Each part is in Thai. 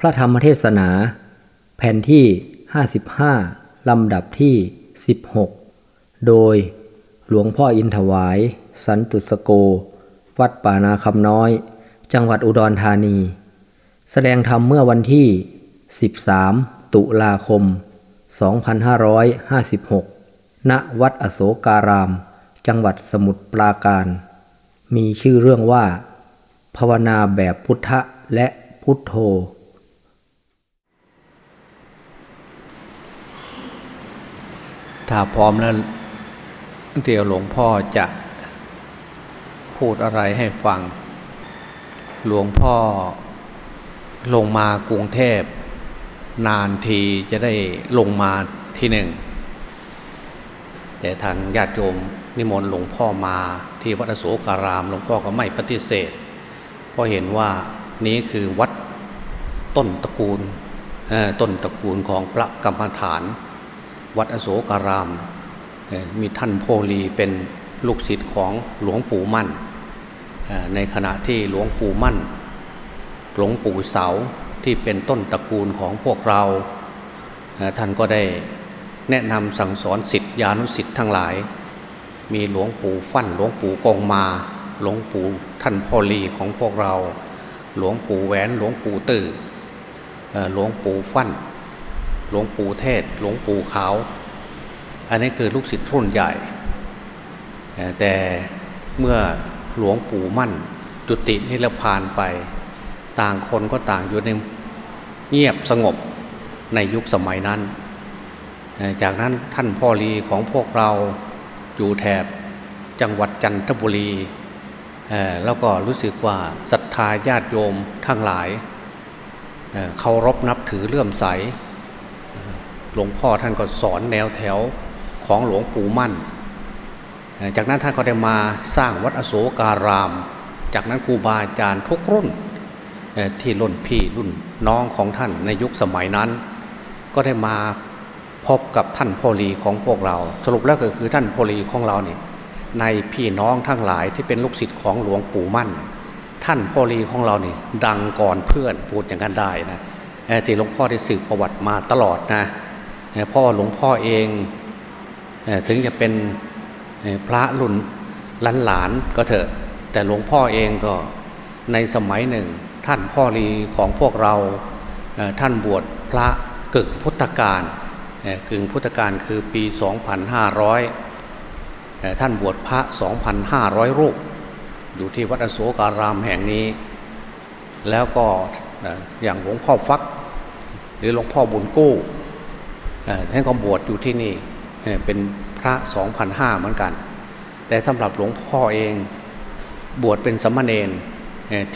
พระธรรมเทศนา แผ่นที่ 55 ลำดับที่ 16 โดยหลวงพ่ออินถวาย สันตุสโก วัดป่านาคำน้อย จังหวัดอุดรธานี แสดงธรรมเมื่อวันที่ 13 ตุลาคม 2556 ณ วัดอโศการาม จังหวัดสมุทรปราการ มีชื่อเรื่องว่า ภาวนาแบบพุทธะและพุทโธ ถ้าพร้อมแล้วเดี๋ยวหลวงพ่อจะพูดอะไรให้ฟัง หลวงพ่อลงมากรุงเทพ นานทีจะได้ลงมาที่หนึ่ง แต่ทางญาติโยมนิมนต์หลวงพ่อมาที่วัดโศการาม หลวงพ่อก็ไม่ปฏิเสธ เพราะเห็นว่านี้คือวัดต้นตระกูลต้นตระกูลของพระกรรมฐาน วัดอโศการาม มีท่านโพลีเป็นลูกศิษย์ของหลวงปู่มั่น ในขณะที่หลวงปู่มั่น หลวงปู่เสาที่เป็นต้นตระกูลของพวกเรา ท่านก็ได้แนะนำสั่งสอนสิทธิานุสิทธิ์ทั้งหลาย มีหลวงปู่ฟั่นหลวงปู่กองมา หลวงปู่ท่านพ่อลีของพวกเรา หลวงปู่แหวนหลวงปู่ตื่อหลวงปู่ฟั่น หลวงปู่เทศ หลวงปู่ขาว อันนี้คือลูกศิษย์รุ่นใหญ่ แต่เมื่อหลวงปู่มั่น จุตินิรพานไป ต่างคนก็ต่างอยู่ในเงียบสงบในยุคสมัยนั้น จากนั้นท่านพ่อรีของพวกเราอยู่แถบจังหวัดจันทบุรีแล้วก็รู้สึกว่าศรัทธาญาติโยมทั้งหลายเคารพนับถือเลื่อมใส หลวงพ่อท่านก็สอนแนวแถวของหลวงปู่มั่น จากนั้นท่านก็ได้มาสร้างวัดอโศการาม จากนั้นครูบาอาจารย์ทุกรุ่นที่รุ่นพี่รุ่นน้องของท่านในยุคสมัยนั้น ก็ได้มาพบกับท่านพลีของพวกเรา สรุปแล้วก็คือท่านพลีของเราเนี่ยในพี่น้องทั้งหลายที่เป็นลูกศิษย์ของหลวงปู่มั่น ท่านพลีของเราเนี่ยดังก่อนเพื่อนพูดอย่างนั้นได้นะที่หลวงพ่อได้สืบประวัติมาตลอดนะ พ่อหลวงพ่อเองถึงจะเป็นพระรุ่นหลานๆก็เถอะ แต่หลวงพ่อเองก็ในสมัยหนึ่ง ท่านพ่อรีของพวกเราท่านบวชพระกึ่งพุทธกาลกึ่งพุทธกาลคือปี 2500 ท่านบวชพระ 2,500 รูป อยู่ที่วัดอโศการามแห่งนี้ แล้วก็อย่างหลวงพ่อฟัก หรือหลวงพ่อบุญกู้ ท่านก็บวชอยู่ที่นี่เป็นพระ2,500เหมือนกัน แต่สำหรับหลวงพ่อเองบวชเป็นสมณเณร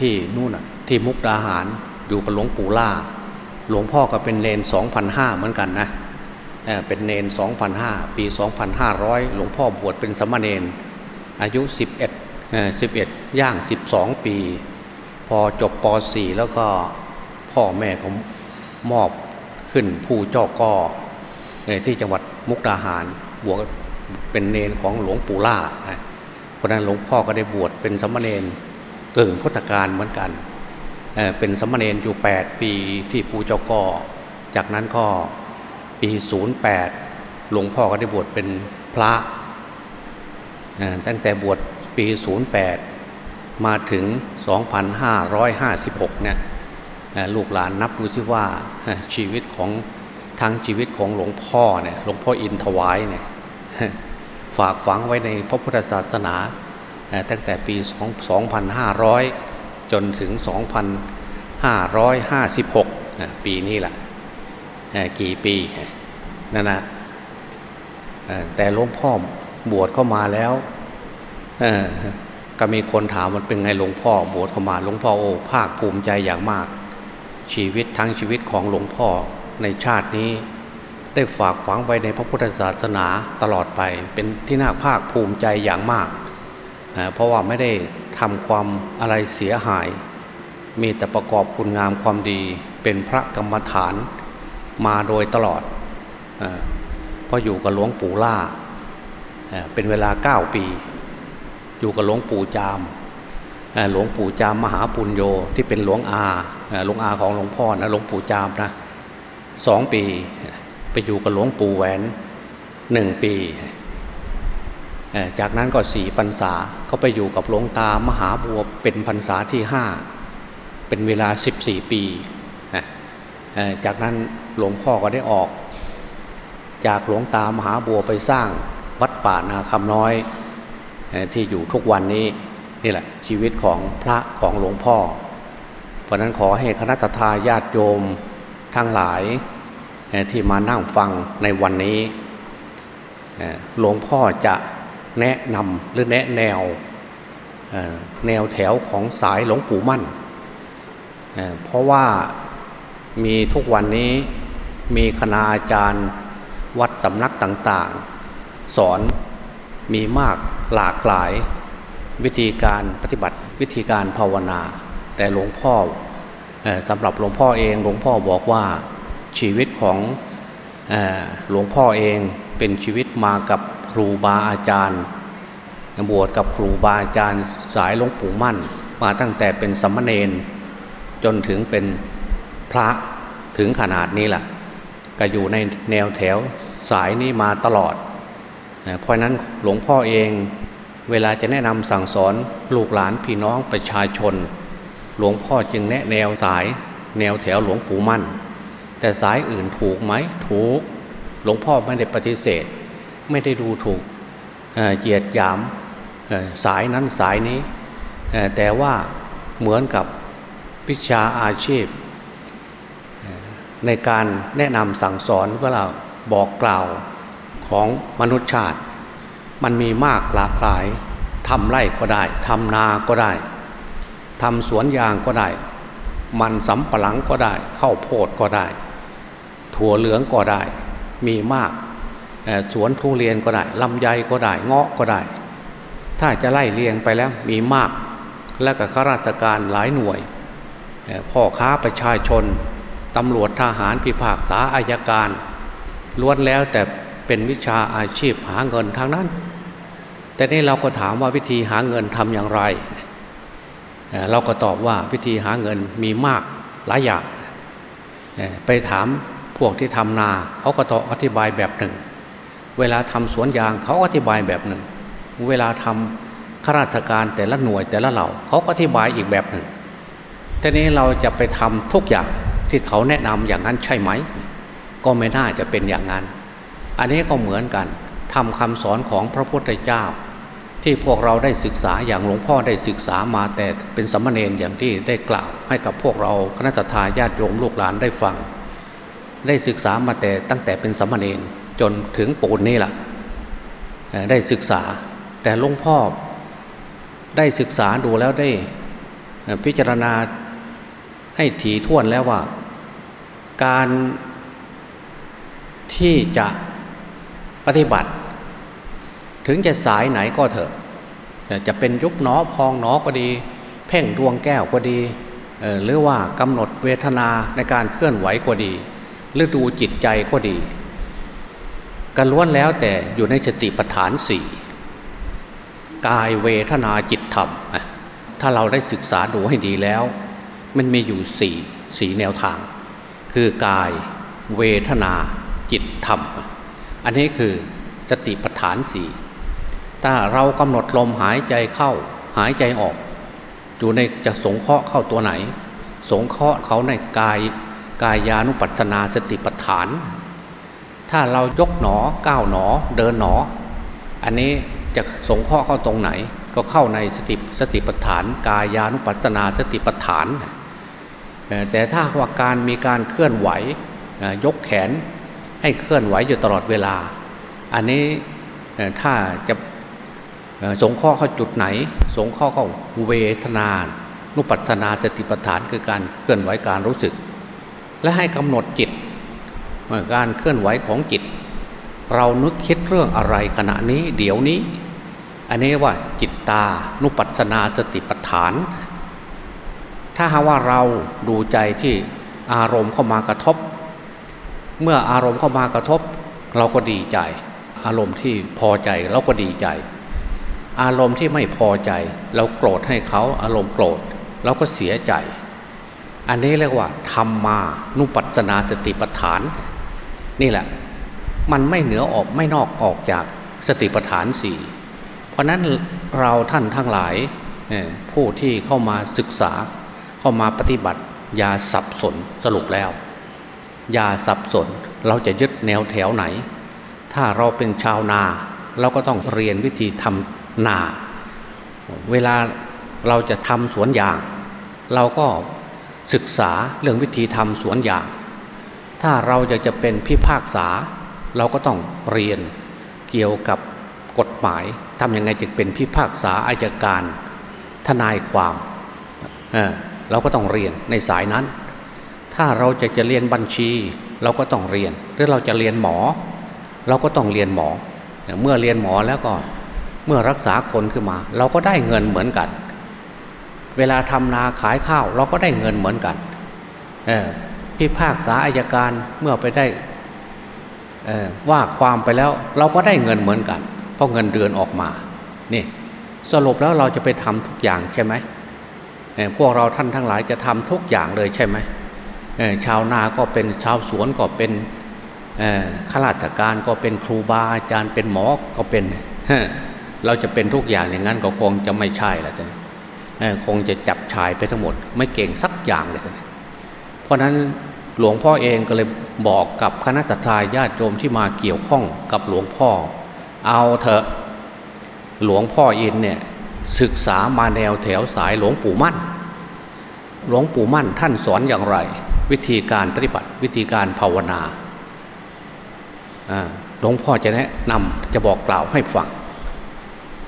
ที่นู่นที่มุกดาหารอยู่กับหลวงปู่ล่า หลวงพ่อก็เป็นเนน2,500เหมือนกันนะเป็นเนน2,500ปี2,500หลวงพ่อบวชเป็นสมณเณรอายุ11 11ย่าง12ปี พอจบป .4 แล้วก็พ่อแม่เขามอบขึ้นผู้เจ้ากอ ที่จังหวัดมุกดาหารบวชเป็นเนนของหลวงปู่ล่าเพราะนั้นหลวงพ่อก็ได้บวชเป็นสมณเณรกึ่งพุทธการเหมือนกันเเป็นสมณเณรอยู่ 8 ปีที่ภูเจ้ากอจากนั้นก็ปี 08 หลวงพ่อก็ได้บวชเป็นพระ ตั้งแต่บวชปี 08 มาถึง 2556 เนี่ยลูกหลานนับดูซิว่าชีวิตของ ทั้งชีวิตของหลวงพ่อเนี่ยหลวงพ่ออินถวายเนี่ยฝากฝังไว้ในพระพุทธศาสนาตั้งแต่ปี 2500 จนถึง 2556 ปีนี้แหละกี่ปีนั่นนะแต่หลวงพ่อบวชเข้ามาแล้วก็มีคนถามมันเป็นไงหลวงพ่อบวชเข้ามาหลวงพ่อโอ้ภาคภูมิใจอย่างมาก ชีวิตทั้งชีวิตของหลวงพ่อ ในชาตินี้ ได้ฝากฝังไว้ในพระพุทธศาสนาตลอดไป เป็นที่น่าภาคภูมิใจอย่างมาก เพราะว่าไม่ได้ทำความอะไรเสียหาย มีแต่ประกอบคุณงามความดีเป็นพระกรรมฐานมาโดยตลอดเพราะอยู่กับหลวงปู่ล่า เป็นเวลาเก้าปี อยู่กับหลวงปู่จามหลวงปู่จามมหาปุญโยที่เป็นหลวงอาหลวงอาของหลวงพ่อนะหลวงปู่จามนะ สองปี ไปอยู่กับหลวงปู่แหวนหนึ่งปี จากนั้นก็สี่พรรษาเขาไปอยู่กับหลวงตามหาบัวเป็นพรรษาที่ห้าเป็นเวลาสิบสี่ปีนะจากนั้นหลวงพ่อก็ได้ออก จากหลวงตามหาบัวไปสร้างวัดป่านาคำน้อยที่อยู่ทุกวันนี้นี่แหละชีวิตของพระของหลวงพ่อ เพราะนั้นขอให้คณะทาญาติโยม ทั้งหลายที่มานั่งฟังในวันนี้หลวงพ่อจะแนะนำหรือแนะแนวแนวแถวของสายหลวงปู่มั่น เพราะว่ามีทุกวันนี้มีคณาจารย์วัดสำนักต่างๆ สอนมีมากหลากหลายวิธีการปฏิบัติวิธีการภาวนา แต่หลวงพ่อ สำหรับหลวงพ่อเองหลวงพ่อบอกว่าชีวิตของหลวงพ่อเองเป็นชีวิตมากับครูบาอาจารย์บวชกับครูบาอาจารย์สายหลวงปู่มั่น มาตั้งแต่เป็นสมมาเนนจนถึงเป็นพระถึงขนาดนี้แหละก็อยู่ในแนวแถวสายนี้มาตลอด เพราะนั้นหลวงพ่อเองเวลาจะแนะนำสั่งสอนลูกหลานพี่น้องประชาชน หลวงพ่อจึงแนะแนวสายแนวแถวหลวงปู่มั่น แต่สายอื่นถูกไหมถูก หลวงพ่อไม่ได้ปฏิเสธ ไม่ได้ดูถูกเหยียดหยามสายนั้นสายนี้ แต่ว่าเหมือนกับวิชาอาชีพ ในการแนะนำสั่งสอนเวลาบอกกล่าวของมนุษยชาติ มันมีมากหลากหลายทำไร่ก็ได้ทำนาก็ได้ ทำสวนยางก็ได้ มันสำปะหลังก็ได้ข้าวโพดก็ได้ ถั่วเหลืองก็ได้ มีมากสวนทุเรียนก็ได้ลำไยก็ได้เงาะก็ได้ ถ้าจะไล่เลียงไปแล้วมีมาก และกับข้าราชการหลายหน่วยพ่อค้าประชาชนตำรวจทหารพิพากษาอายการล้วนแล้วแต่เป็นวิชาอาชีพหาเงินทางนั้น แต่นี่เราก็ถามว่าวิธีหาเงินทำอย่างไร เราก็ตอบว่าวิธีหาเงินมีมากหลายอย่างไปถามพวกที่ทำนาเขาก็ตอบอธิบายแบบหนึ่ง เวลาทำสวนยางเขาอธิบายแบบหนึ่ง เวลาทำข้าราชการแต่ละหน่วยแต่ละเหล่าเขาก็อธิบายอีกแบบหนึ่งแต่นี้เราจะไปทำทุกอย่างที่เขาแนะนำอย่างนั้นใช่ไหม ก็ไม่น่าจะเป็นอย่างนั้น อันนี้ก็เหมือนกันทำคำสอนของพระพุทธเจ้า ที่พวกเราได้ศึกษาอย่างหลวงพ่อได้ศึกษามาแต่เป็นสมมาเนนอย่างที่ได้กล่าว ให้กับพวกเราคณะทาญาติโยมลูกหลานได้ฟัง ได้ศึกษามาแต่ตั้งแต่เป็นสมมาเนนจนถึงปูนนี่แหละได้ศึกษาแต่หลวงพ่อได้ศึกษาดูแล้วได้พิจารณาให้ถี่ถ้วนแล้วว่า การที่จะปฏิบัติ ถึงจะสายไหนก็เถอะ จะเป็นยุบหนอพองหนอก็ดี เพ่งดวงแก้วก็ดี หรือว่ากำหนดเวทนาในการเคลื่อนไหวก็ดี หรือดูจิตใจก็ดีกันล้วนแล้วแต่อยู่ในสติปัฏฐานสี่กายเวทนาจิตธรรม ถ้าเราได้ศึกษาดูให้ดีแล้ว มันมีอยู่สี่สี่แนวทาง คือกายเวทนาจิตธรรม อันนี้คือสติปัฏฐานสี่ ถ้าเรากำหนดลมหายใจเข้าหายใจออก อยู่ในจะสงเคราะห์เข้าตัวไหน สงเคราะห์เขาในกายกายานุปัสนาสติปัฏฐาน ถ้าเรายกหนอก้าวหนอเดินหนอ อันนี้จะสงเคราะห์เข้าตรงไหน ก็เข้าในสติสติปัฏฐาน กายานุปัสนาสติปัฏฐาน แต่ถ้าว่าการมีการเคลื่อนไหวยกแขนให้เคลื่อนไหวอยู่ตลอดเวลา อันนี้ถ้าจะ สงข้อเข้าจุดไหน สงข้อเข้าเวทนานุปัสนาสติปัฏฐานคือการเคลื่อนไหวการรู้สึก และให้กำหนดจิตการเคลื่อนไหวของจิต เรานึกคิดเรื่องอะไรขณะนี้เดี๋ยวนี้ อันนี้ว่าจิตตานุปัสนาสติปัฏฐาน ถ้าหาว่าเราดูใจที่อารมณ์เข้ามากระทบ เมื่ออารมณ์เข้ามากระทบ เราก็ดีใจ อารมณ์ที่พอใจเราก็ดีใจ อารมณ์ที่ไม่พอใจ เราโกรธให้เขาอารมณ์โกรธเราก็เสียใจ อันนี้เรียกว่าธรรมมานุปัสนาสติปัฏฐาน นี่แหละ มันไม่เหนือออกไม่นอกออกจากสติปัฏฐานสี่เพราะนั้นเราท่านทั้งหลายผู้ที่เข้ามาศึกษา เข้ามาปฏิบัติอย่าสับสนสรุปแล้วอย่าสับสนเราจะยึดแนวแถวไหน ถ้าเราเป็นชาวนา เราก็ต้องเรียนวิธีทำ นา เวลาเราจะทำสวนยาง เราก็ศึกษาเรื่องวิธีทำสวนยาง ถ้าเราจะจะเป็นพิพากษา เราก็ต้องเรียนเกี่ยวกับกฎหมายทำยังไงจะเป็นพิพากษาอายการ ทนายความเเราก็ต้องเรียนในสายนั้น ถ้าเราจะจะเรียนบัญชี เราก็ต้องเรียน หรือเราจะเรียนหมอ เราก็ต้องเรียนหมอ เมื่อเรียนหมอแล้วก็ มื่อรักษาคนขึ้นมา เราก็ได้เงินเหมือนกัน เวลาทำนาขายข้าว เราก็ได้เงินเหมือนกันพิพากษาอายการเมื่อไปได้ว่าความไปแล้วเราก็ได้เงินเหมือนกัน เพราะเงินเดือนออกมานี่สรุปแล้วเราจะไปทำทุกอย่างใช่ไหมพวกเราท่านทั้งหลายจะทำทุกอย่างเลยใช่ไหมชาวนาก็เป็นชาวสวนก็เป็นข้าราชการก็เป็นครูบาอาจารย์เป็นหมอก็เป็น เราจะเป็นทุกอย่างอย่างนั้นก็คงจะไม่ใช่แล้วท่านคงจะจับชายไปทั้งหมด ไม่เก่งสักอย่างเลยเพราะนั้นหลวงพ่อเองก็เลยบอกกับคณะสัตยาญาติโยมที่มาเกี่ยวข้องกับหลวงพ่อ เอาเถอะหลวงพ่ออินเนี่ยศึกษามาแนวแถวสายหลวงปู่มั่น หลวงปู่มั่นท่านสอนอย่างไร วิธีการปฏิบัติวิธีการภาวนาหลวงพ่อจะแนะนำจะบอกกล่าวให้ฟัง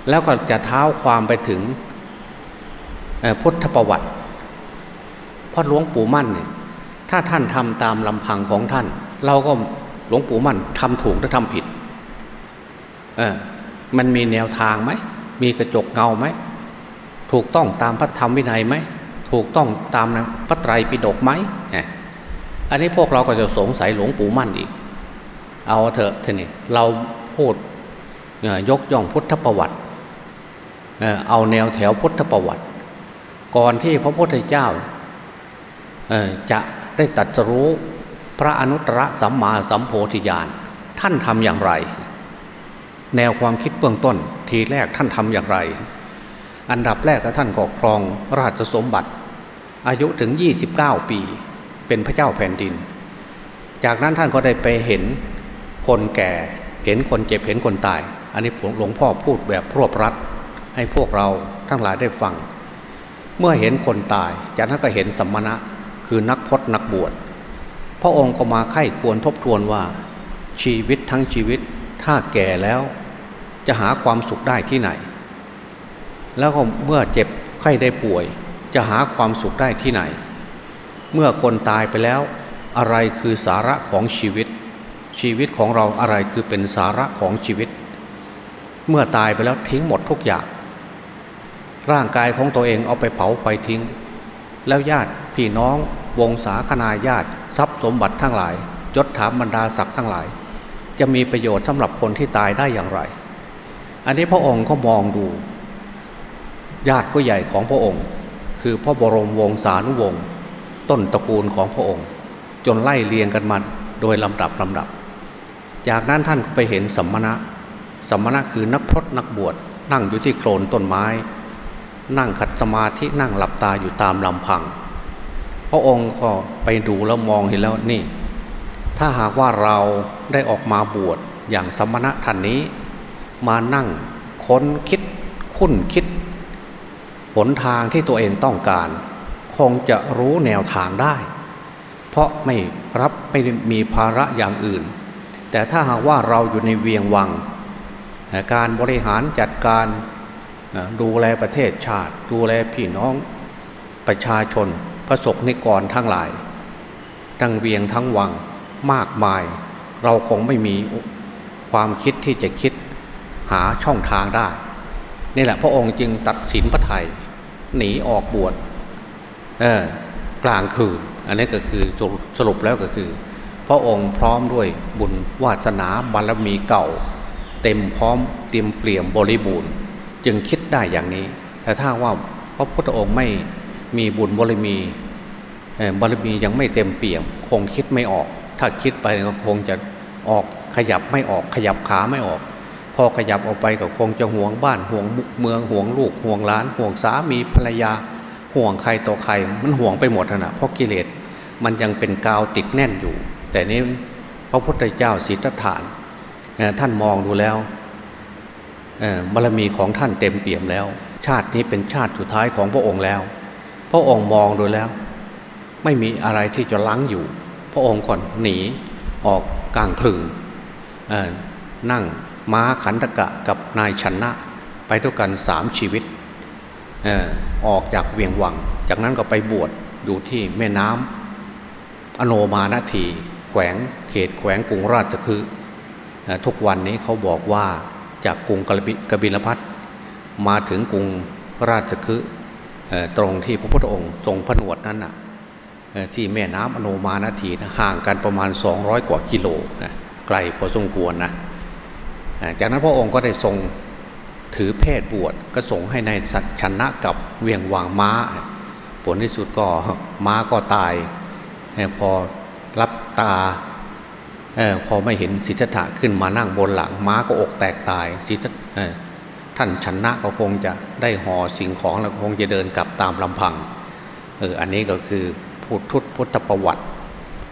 แล้วก็จะเท้าความไปถึงพุทธประวัติพราะหลวงปู่มั่นเนี่ยถ้าท่านทำตามลำพังของท่าน เราก็หลวงปู่มั่นทำถูกหรือทำผิดเออมันมีแนวทางไหมมีกระจกเงาไหมถูกต้องตามพระธรรมวินัยไหมถูกต้องตามพระไตรปิฎกไหมอันนี้พวกเราก็จะสงสัยหลวงปู่มั่นอีก เอาเถอะท่านี่เราพูดยกย่องพุทธประวัติ เอาแนวแถวพุทธประวัติ ก่อนที่พระพุทธเจ้าจะได้ตัดสู้พระอนุตตรสัมมาสัมโพธิญาณท่านทำอย่างไร แนวความคิดเบื้องต้นทีแรกท่านทำอย่างไร อันดับแรกก็ท่านกอครองราชสมบัติ อายุถึง 29 ปี เป็นพระเจ้าแผ่นดิน จากนั้นท่านก็ได้ไปเห็นคนแก่เห็นคนเจ็บเห็นคนตาย อันนี้หลวงพ่อพูดแบบรวบรัด ให้พวกเราทั้งหลายได้ฟัง เมื่อเห็นคนตาย จากนั้นก็เห็นสัมมณะคือนักพจนักบวชพระองค์ก็มาไข้ควรทบทวนว่าชีวิตทั้งชีวิตถ้าแก่แล้ว จะหาความสุขได้ที่ไหน แล้วก็เมื่อเจ็บไข้ได้ป่วย จะหาความสุขได้ที่ไหน เมื่อคนตายไปแล้ว อะไรคือสาระของชีวิต ชีวิตของเราอะไรคือเป็นสาระของชีวิต เมื่อตายไปแล้วทิ้งหมดทุกอย่าง ร่างกายของตัวเองเอาไปเผาไปทิ้ง แล้วญาติพี่น้องวงศาคณาญาติ ทรัพย์สมบัติทั้งหลายยศถาบรรดาศักดิ์ทั้งหลาย จะมีประโยชน์สำหรับคนที่ตายได้อย่างไร อันนี้พระองค์ก็มองดู ญาติผู้ใหญ่ของพระองค์ คือพระบรมวงศานุวงศ์ต้นตระกูลของพระองค์ จนไล่เลียงกันมาโดยลำดับลำดับ จากนั้นท่านไปเห็นสัมมณะสัมมณะคือนักพรตนักบวชนั่งอยู่ที่โคลนต้นไม้ นั่งขัดสมาธินั่งหลับตาอยู่ตามลำพัง พระองค์ก็ไปดูแล้วมองเห็นแล้วนี่ ถ้าหากว่าเราได้ออกมาบวชอย่างสมณะท่านนี้ มานั่งค้นคิดคุ้นคิดหนทางที่ตัวเองต้องการ คงจะรู้แนวทางได้ เพราะไม่รับไม่มีภาระอย่างอื่น แต่ถ้าหากว่าเราอยู่ในเวียงวัง การบริหารจัดการ ดูแลประเทศชาติ ดูแลพี่น้องประชาชนพระสกนิกรทั้งหลาย ทั้งเวียงทั้งวังมากมาย เราคงไม่มีความคิดที่จะคิดหาช่องทางได้นี่แหละพระองค์จึงตัดสินพระไทยหนีออกบวชกลางคืน อันนี้ก็คือสรุปแล้วก็คือ พระองค์พร้อมด้วยบุญวาสนาบารมีเก่า เต็มพร้อมเตรียมเปลี่ยมบริบูรณ์ จึงคิดได้อย่างนี้ แต่ถ้าว่าพระพุทธองค์ไม่มีบุญบารมีบารมียังไม่เต็มเปี่ยม คงคิดไม่ออก ถ้าคิดไปก็คงจะออกขยับไม่ออกขยับขาไม่ออก พอขยับออกไปก็คงจะห่วงบ้านห่วงเมืองห่วงลูกห่วงหลาน ห่วงสามีภรรยา ห่วงใครต่อใครมันห่วงไปหมดนะเพราะกิเลสมันยังเป็นกาวติดแน่นอยู่ แต่นี้พระพุทธเจ้าสิทธัตถานท่านมองดูแล้ว บารมีของท่านเต็มเปี่ยมแล้ว ชาตินี้เป็นชาติสุดท้ายของพระองค์แล้ว พระองค์มองดูแล้ว ไม่มีอะไรที่จะล้างอยู่ พระองค์ก่อนหนีออกกลางพลึงนั่งม้าขันตกะกับนายชนะ ไปด้วยกันสามชีวิตออกจากเวียงวัง จากนั้นก็ไปบวชอยู่ที่แม่น้ำอโนมานาทีแขวงเขตแขวงกรุงราชคือ ทุกวันนี้เขาบอกว่า จากกรุงกบิลพัทมาถึงกรุงราชคือตรงที่พระพุทธองค์ทรงผนวดนั้นน่ะที่แม่น้ำอโนมานาทีห่างกันประมาณ 200 กว่ากิโลนะไกลพอสมควรนะจากนั้นพระองค์ก็ได้ทรงถือเพศบวชก็ส่งให้ในายชนะกับเวียงวางม้า ผลที่สุดก็ม้าก็ตายพอรับตา พอไม่เห็นสิทธัตถะขึ้นมานั่งบนหลังม้าก็อกแตกตายสิทธัตท่านชนะก็คงจะได้ห่อสิ่งของแล้วคงจะเดินกลับตามลำพังเอออันนี้ก็คือพุทธพุทธประวัติ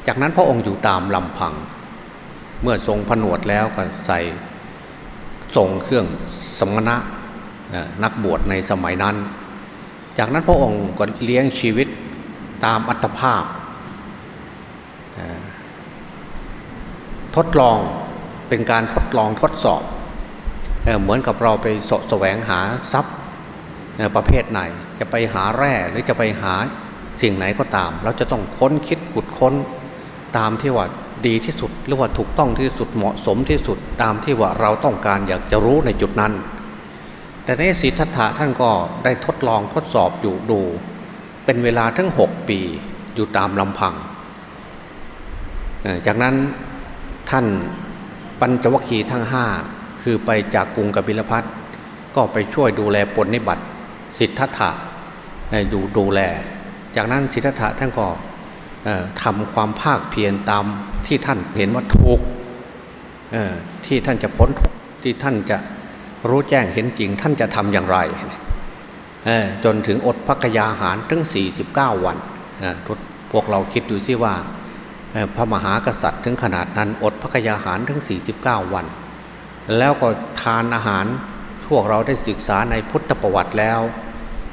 จากนั้นพระองค์อยู่ตามลำพัง เมื่อทรงผนวดแล้วก็ใส่ส่งเครื่องสมณะนักบวชในสมัยนั้น จากนั้นพระองค์ก็เลี้ยงชีวิตตามอัตภาพ ทดลองเป็นการทดลองทดสอบเเหมือนกับเราไปสแสวงหาทรัพย์ประเภทไหน จะไปหาแร่หรือจะไปหาสิ่งไหนก็ตาม เราจะต้องค้นคิดขุดค้นตามที่ว่าดีที่สุดหรือว่าถูกต้องที่สุดเหมาะสมที่สุดตามที่ว่าเราต้องการอยากจะรู้ในจุดนั้น แต่ในสิทธัตถะท่านก็ได้ทดลองทดสอบอยู่ดู เป็นเวลาทั้งหกปีอยู่ตามลำพัง จากนั้น ท่านปัญจวัคคีย์ทั้งห้าคือไปจากกรุงกบิลพัทก็ไปช่วยดูแลปนิบัติสิทธัตถะดูดูแล จากนั้นสิทธัตถะท่านก็ทำความภาคเพียรตามที่ท่านเห็นว่าถูกที่ท่านจะพ้นที่ท่านจะรู้แจ้งเห็นจริง ท่านจะทำอย่างไรจนถึงอดพักยาหารถึง49 วันพวกเราคิดดูซิว่า พระมหากษัตริย์ถึงขนาดนั้นอดพักยาหารถึง 49 วัน แล้วก็ทานอาหารพวกเราได้ศึกษาในพุทธประวัติแล้ว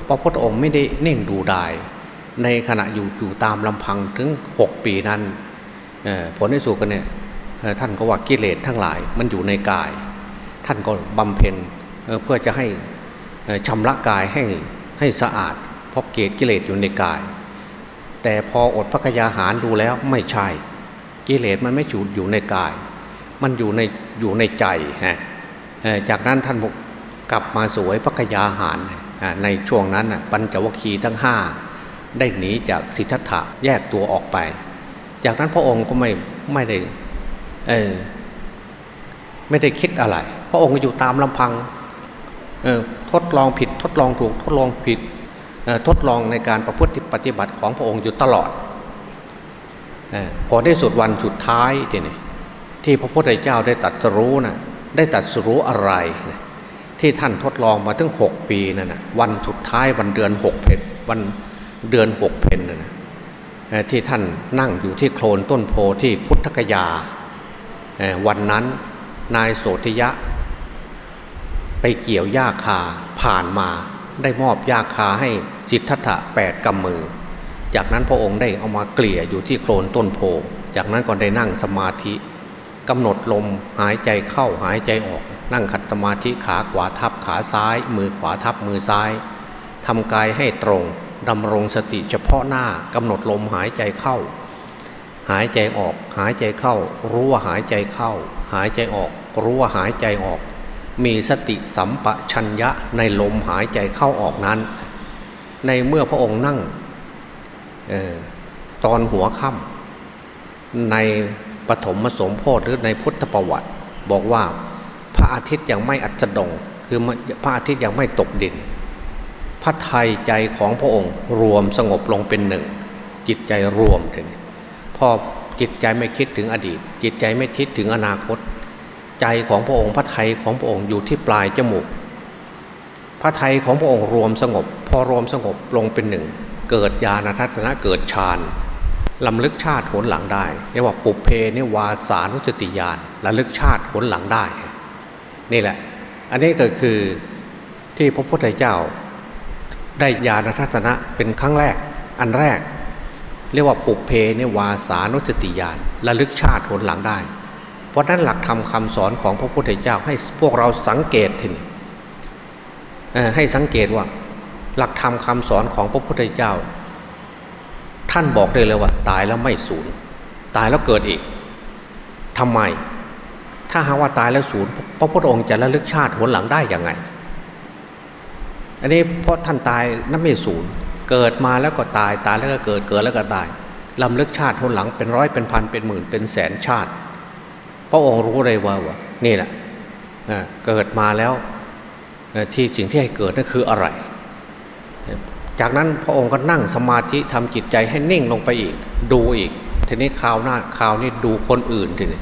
พระพุทธองค์ไม่ได้นิ่งดูดาย ในขณะอยู่อยู่ตามลำพังถึง 6 ปีนั้นผลที่สุดกันเนี่ยท่านก็ว่ากิเลสทั้งหลายมันอยู่ในกาย ท่านก็บำเพ็ญเพื่อจะให้ชำระกายให้ให้สะอาด เพราะเกศกิเลสอยู่ในกาย แต่พออดพักยาหารดูแล้วไม่ใช่ กิเลสมันไม่อยู่อยู่ในกาย มันอยู่ในอยู่ในใจฮะจากนั้นท่านกลับมาสวยพักยาหารในช่วงนั้นปัญจวัคคีย์ทั้งห้าได้หนีจากสิทธัตถะแยกตัวออกไป จากนั้นพระองค์ก็ไม่ไม่ได้ไม่ได้คิดอะไร พระองค์อยู่ตามลำพังทดลองผิดทดลองถูกทดลองผิด ทดลองในการประพฤติปฏิบัติของพระองค์อยู่ตลอดพอได้สุดวันสุดท้ายทีนี้ที่พระพุทธเจ้าได้ตัดสรู้นะได้ตัดสรู้อะไรที่ท่านทดลองมาถึงหกปีนั่นนะวันสุดท้ายวันเดือนหกเพชรวันเดือนหกเพนนะที่ท่านนั่งอยู่ที่โคลนต้นโพที่พุทธกยา วันนั้นนายโสธิยะ ไปเกี่ยวหญ้าคาผ่านมาได้มอบหญ้าคาให้ จิตทัตถะแปดกำมือ จากนั้นพระองค์ได้เอามาเกลี่ยอยู่ที่โคลนต้นโพ จากนั้นก็ได้นั่งสมาธิกำหนดลมหายใจเข้าหายใจออก นั่งขัดสมาธิขาขวาทับขาซ้าย มือขวาทับมือซ้ายทำกายให้ตรงดำรงสติเฉพาะหน้ากำหนดลมหายใจเข้า หายใจออก หายใจเข้า รู้ว่าหายใจเข้า หายใจออก รู้ว่าหายใจออก มีสติสัมปชัญญะในลมหายใจเข้าออกนั้น ในเมื่อพระองค์นั่งออตอนหัวค่ำในปฐมสมโพธิหรือในพุทธประวัติ บอกว่าพระอาทิตย์ยังไม่อัจดง คือพระอาทิตย์ยังไม่ตกดิน พระไทยใจของพระองค์รวมสงบลงเป็นหนึ่ง จิตใจรวมถึงพอจิตใจไม่คิดถึงอดีต จิตใจไม่คิดถึงอนาคต ใจของพระองค์พระไทยของพระองค์อยู่ที่ปลายจมูก พระไทยของพระองค์รวมสงบ พอรวมสงบลงเป็นหนึ่ง เกิดญาณทัศนะเกิดฌานลำลึกชาติผลหลังได้เรียกว่าปุเพนิวาสานุสติญาณระลึกชาติผลหลังได้ นี่แหละ อันนี้ก็คือที่พระพุทธเจ้า ได้ญาณทัศนะเป็นครั้งแรก อันแรก เรียกว่าปุเพนิวาสานุสติญาณระลึกชาติผลหลังได้ เพราะนั้นหลักธรรมคาสอนของพระพุทธเจ้าให้พวกเราสังเกตทีนี้ให้สังเกตว่า หลักธรรมคาสอนของพระพุทธเจ้า ท่านบอกได้เลยว่า ตายแล้วไม่สูญตายแล้วเกิดอีกทำไม ถ้าหาว่าตายแล้วสูญพระพุทธองค์จะระลึกชาติหนหลังได้ยังไง อันนี้เพราะท่านตายนั้นไม่สูญเกิดมาแล้วก็ตายตายแล้วก็เกิดเกิดแล้วก็ตายลำลึกชาติหนหลังเป็นร้อยเป็นพันเป็นหมื่นเป็นแสนชาติ พระองค์รู้เลยว่าว่านี่แหละเกิดมาแล้วที่สิ่งที่ให้เกิดนั่นคืออะไร จากนั้นพระองค์ก็นั่งสมาธิทำจิตใจให้นิ่งลงไปอีก ดูอีก ทีนี้ข่าวหน้าข่าวนี้ดูคนอื่นทีนี้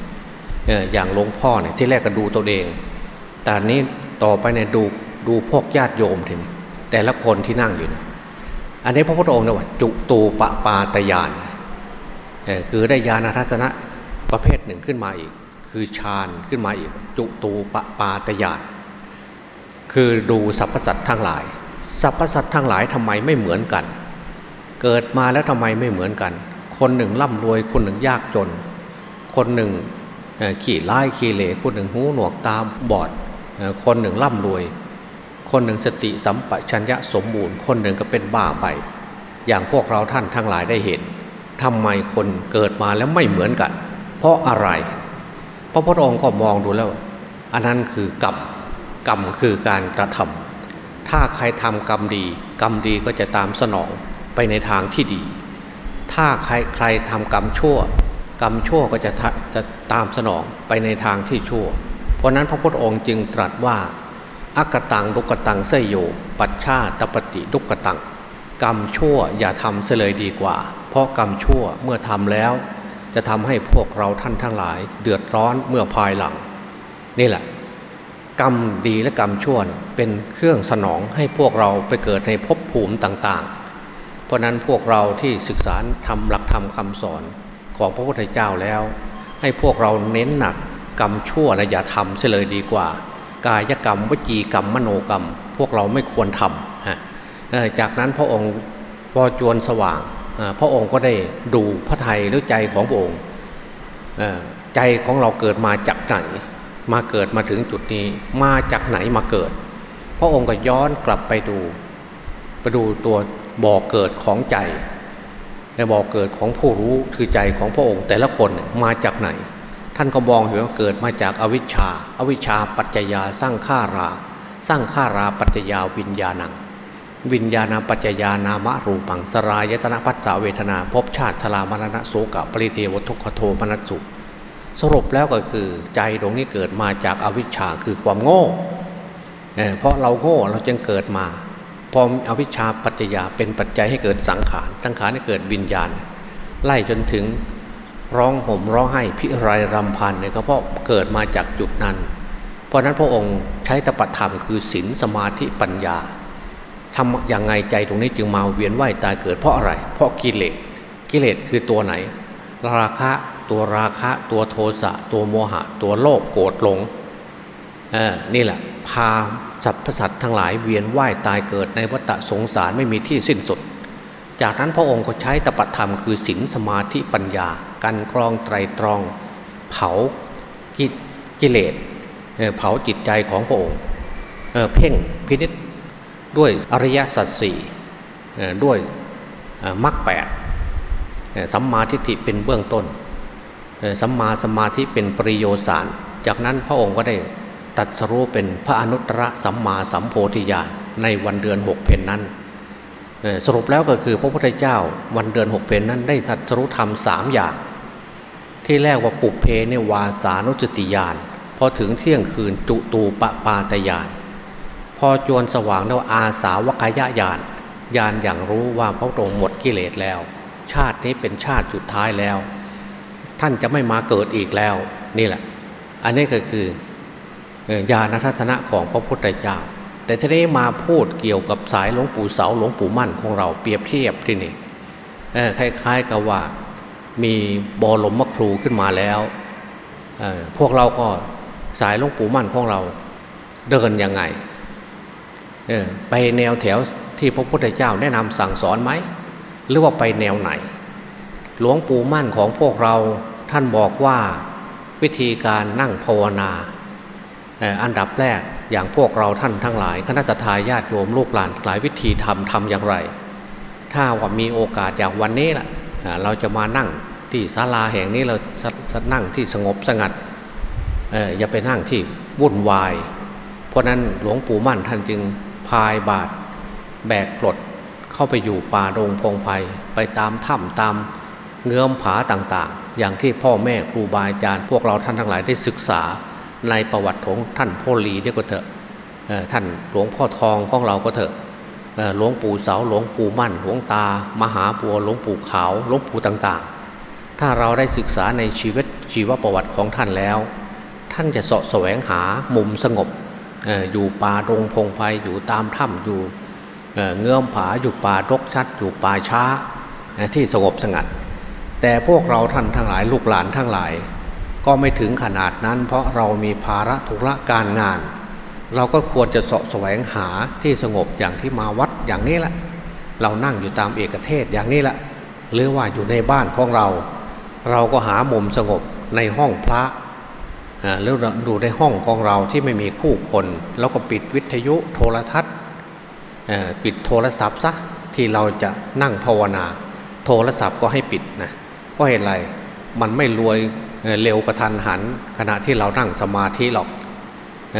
อย่างหลวงพ่อเนี่ยที่แรกก็ดูตัวเอง แต่นี้ต่อไปเนี่ยดูดูพวกญาติโยมทีนี้แต่ละคนที่นั่งอยู่นะอันนี้พระพุทธองค์เนี่ยว่าจุตูปปาตยานคือได้ญาณทัศนะประเภทหนึ่งขึ้นมาอีก คือฌานขึ้นมาอีก จุตูปปาตยานคือดูสรรพสัตว์ทั้งหลาย สรรพสัตว์ทั้งหลายทำไมไม่เหมือนกัน เกิดมาแล้วทำไมไม่เหมือนกัน คนหนึ่งร่ำรวยคนหนึ่งยากจน คนหนึ่งขี่ไล่ขี่เหล่คนหนึ่งหูหนวกตาบอด คนหนึ่งร่ำรวย คนหนึ่งสติสัมปชัญญะสมบูรณ์ คนหนึ่งก็เป็นบ้าไป อย่างพวกเราท่านทั้งหลายได้เห็นทำไมคนเกิดมาแล้วไม่เหมือนกัน เพราะอะไรเพราะพระองค์ก็มองดูแล้ว อันนั้นคือกรรมกรรมคือการกระทำ ถ้าใครทำกรรมดี กรรมดีก็จะตามสนองไปในทางที่ดี ถ้าใครใครทำกรรมชั่ว กรรมชั่วก็จะจะตามสนองไปในทางที่ชั่ว เพราะนั้นพระพุทธองค์จึงตรัสว่าอักตังดุกตังเสยโย ปัชชาตปฏิดุกตัง กรรมชั่วอย่าทำเสเลยดีกว่า เพราะกรรมชั่วเมื่อทำแล้ว จะทำให้พวกเราท่านทั้งหลาย เดือดร้อนเมื่อภายหลัง นี่แหละ กรรมดีและกรรมชั่วเป็นเครื่องสนองให้พวกเราไปเกิดในภพภูมิต่างๆ เพราะนั้นพวกเราที่ศึกษาทำหลักธรรมคาสอนของพระพุทธเจ้าแล้ว ให้พวกเราเน้นหนักกรรมชั่วและอย่าทำเสียเลยดีกว่า กายกรรมวจีกรรมมโนกรรม พวกเราไม่ควรทำจากนั้นพระองค์พอจวนสว่างพระองค์ก็ได้ดูพระไทยหรือใจของพระองค์ใจของเราเกิดมาจากไหน มาเกิดมาถึงจุดนี้มาจากไหนมาเกิด พระองค์ก็ย้อนกลับไปดู ไปดูตัวบ่อกเกิดของใจในบ่อกเกิดของผู้รู้คือใจของพระองค์ แต่ละคนมาจากไหน ท่านก็มองเห็นว่าเกิดมาจากอวิชชาอวิชชาปัจจยาสร้างข้ารา สร้างข้าราปัจจยาวิญญาณัง วิญญาณปัจจยานามะรูปังสรายตนะปัสสาเวทนาภพชาติชรามรณะโสกะปริเทวทุกขโทมนัสสุ สรุปแล้วก็คือใจตรงนี้เกิดมาจากอวิชชาคือความโง่เพราะเราโง่เราจึงเกิดมาพออวิชชาปัจจยาเป็นปัจจัยให้เกิดสังขาร สังขารให้เกิดวิญญาณ ไล่จนถึงร้องห่มร้องไห้พิไรรำพันเนี่ยก็เพราะเกิดมาจากจุดนั้น เพราะนั้นพระองค์ใช้ตปธรรมคือศีลสมาธิปัญญาทำอย่างไงใจตรงนี้จึงมาเวียนว่ายตายเกิดเพราะอะไร เพราะกิเลสกิเลสคือตัวไหน ราคะ ตัวราคะตัวโทสะตัวโมหะ ตัวโลภโกรธหลงนี่แหละพาสัตว์พสัตทั้งหลายเวียนว่ายตายเกิดในวัฏสงสารไม่มีที่สิ้นสุด จากนั้นพระองค์ก็ใช้ตปธรรมคือศีลสมาธิปัญญาการครองไตรตรอง เผากิเลสเผาจิตใจของพระองค์เพ่งพินิษด้วยอริยสัจสี่ด้วยมรรคแปดสัมมาทิฏฐิเป็นเบื้องต้น สัมมาสมาธิเป็นปริโยสาร จากนั้นพระองค์ก็ได้ตัดสรู้เป็นพระอนุตตรสัมมาสัมโพธิญาณในวันเดือนหกเพนนั้นสรุปแล้วก็คือพระพุทธเจ้าวันเดือนหกเพนนั้นได้ตัดสรู้ธรรมสามอย่าง ที่แรกว่าปุเพเนวาสานุจติญาณพอถึงเที่ยงคืนจุตูปปาตญาณพอจวนสว่างแล้วอาสาวกายญาณญาณอย่างรู้ว่าพระองค์หมดกิเลสแล้ว ชาตินี้เป็นชาติสุดท้ายแล้ว ท่านจะไม่มาเกิดอีกแล้ว นี่แหละ อันนี้ก็คือญาณทัศนะของพระพุทธเจ้า แต่ทีนี้มาพูดเกี่ยวกับสายหลวงปู่เสาหลวงปู่มั่นของเราเปรียบเทียบที่นี่คล้ายๆกับว่ามีบอลมมะครูขึ้นมาแล้วพวกเราก็สายหลวงปู่มั่นของเราเดินยังไงไปแนวแถวที่พระพุทธเจ้าแนะนำสั่งสอนไหม หรือว่าไปแนวไหน หลวงปู่มั่นของพวกเราท่านบอกว่าวิธีการนั่งภาวนา อันดับแรกอย่างพวกเราท่านทั้งหลายคณะทาญาติโยมลูกหลานหลายวิธีทำทำอย่างไร ถ้าว่ามีโอกาสอย่างวันนี้ล่ะเราจะมานั่งที่ศาลาแห่งนี้เราจะนั่งที่สงบสงัดอย่าไปนั่งที่วุ่นวาย เพราะนั้นหลวงปู่มั่นท่านจึงพายบาทแบกกรดเข้าไปอยู่ป่าดงพงไพไปตามถ้ำตาม เงื้อมผาต่างๆ อย่างที่พ่อแม่ครูบาอาจารย์ พวกเราท่านทั้งหลายได้ศึกษาในประวัติของท่านพ่อหลีนี่ก็เถอะท่านหลวงพ่อทองของเราก็เถอะหลวงปู่เสาหลวงปู่มั่น หลวงตา มหาปัวหลวงปู่ขาวหลวงปู่ต่างๆ ถ้าเราได้ศึกษาในชีวิตชีวประวัติของท่านแล้ว ท่านจะเสาะแสวงหามุมสงบอยู่ป่าดงพงไพอยู่ตามถ้ำอยู่เงื่อมผาอยู่ป่ารกชัด อยู่ป่าช้าที่สงบสงัด แต่พวกเราท่านทั้งหลายลูกหลานทั้งหลาย ก็ไม่ถึงขนาดนั้น เพราะเรามีภาระธุระการงาน เราก็ควรจะสะแสวงหาที่สงบอย่างที่มาวัดอย่างนี้แหละเรานั่งอยู่ตามเอกเทศอย่างนี้แหละหรือว่าอยู่ในบ้านของเรา เราก็หามุมสงบในห้องพระหรือดูในห้องของเราที่ไม่มีคู่คน แล้วก็ปิดวิทยุโทรทัศน์ปิดโทรศัพท์ซะที่เราจะนั่งภาวนา โทรศัพท์ก็ให้ปิดนะ เพราะเหตุไรมันไม่รวยเร็วกระทันหัน ขณะที่เรานั่งสมาธิหรอก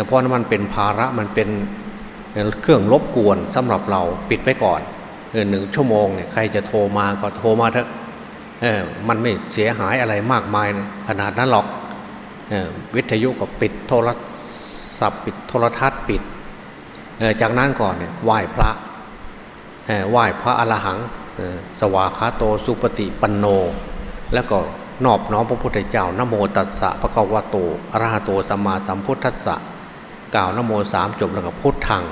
เพราะนั้นมันเป็นภาระมันเป็นเครื่องรบกวนสำหรับเราปิดไปก่อนหนึ่งชั่วโมงเนี่ยใครจะโทรมาก็โทรมาเถอะมันไม่เสียหายอะไรมากมายขนาดนั้นหรอกวิทยุก็ปิดโทรศัพท์ปิดโทรทัศน์ปิด จากนั้นก่อนเนี่ยไหว้พระไหว้พระอรหังสวาคาโตสุปฏิปันโน แล้วก็นอบน้อมพระพุทธเจ้านโมตัสสะพระกวะโตอรหะโตสัมมาสัมพุทธัสสะกล่าวนโมสามจบแล้วก็พุทธัง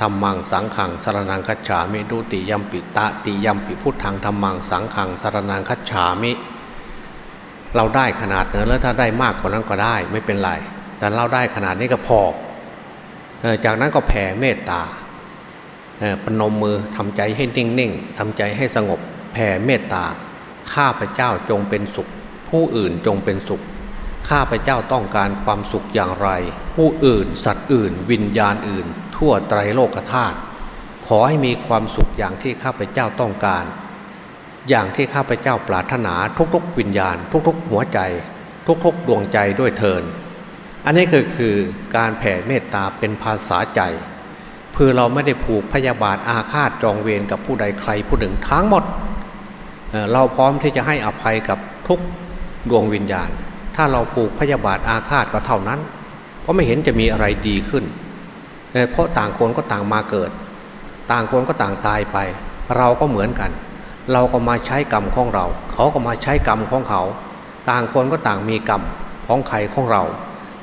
ธรรมังสังขังสารนังคัจฉามิดุติยัมปิตะติยัมปิพุทธังธรรมังสังขังสารนังคัจฉามิ เราได้ขนาดเนื้อแล้วถ้าได้มากกว่านั้นก็ได้ไม่เป็นไร แต่เราได้ขนาดนี้ก็พอจากนั้นก็แผ่เมตตาปนมมือทำใจให้นิ่งๆทำใจให้สงบแผ่เมตตา ข้าพเจ้าจงเป็นสุข ผู้อื่นจงเป็นสุข ข้าพเจ้าต้องการความสุขอย่างไร ผู้อื่น สัตว์อื่น วิญญาณอื่น ทั่วไตรโลกธาตุขอให้มีความสุขอย่างที่ข้าพเจ้าต้องการ อย่างที่ข้าพเจ้าปรารถนาทุกๆ วิญญาณ ทุกๆ หัวใจ ทุกๆ ดวงใจด้วยเทินอันนี้ก็คือการแผ่เมตตาเป็นภาษาใจเพื่อเราไม่ได้ผูกพยาบาทอาฆาตจองเวรกับผู้ใดใครผู้หนึ่งทั้งหมด เราพร้อมที่จะให้อภัยกับทุกดวงวิญญาณ ถ้าเราผูกพยาบาทอาฆาตก็เท่านั้นก็ไม่เห็นจะมีอะไรดีขึ้น เพราะต่างคนก็ต่างมาเกิด ต่างคนก็ต่างตายไป เราก็เหมือนกัน เราก็มาใช้กรรมของเรา เขาก็มาใช้กรรมของเขา ต่างคนก็ต่างมีกรรมของใครของเรา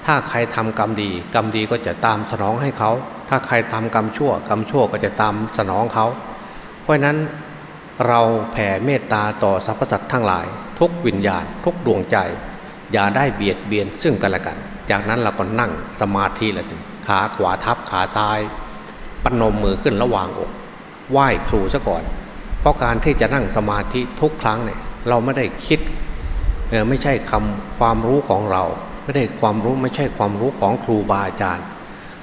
ถ้าใครทำกรรมดี กรรมดีก็จะตามสนองให้เขา ถ้าใครทำกรรมชั่ว กรรมชั่วก็จะตามสนองเขา เพราะนั้น เราแผ่เมตตาต่อสรรพสัตว์ทั้งหลาย ทุกวิญญาณ ทุกดวงใจ อย่าได้เบียดเบียนซึ่งกันและกัน จากนั้นเราก็นั่งสมาธิเลยขาขวาทับขาซ้ายปนมมือขึ้นระหว่างอกไหว้ครูซะก่อน เพราะการที่จะนั่งสมาธิทุกครั้งเนี่ยเราไม่ได้คิดไม่ใช่คำความรู้ของเรา ไม่ได้ความรู้ไม่ใช่ความรู้ของครูบาอาจารย์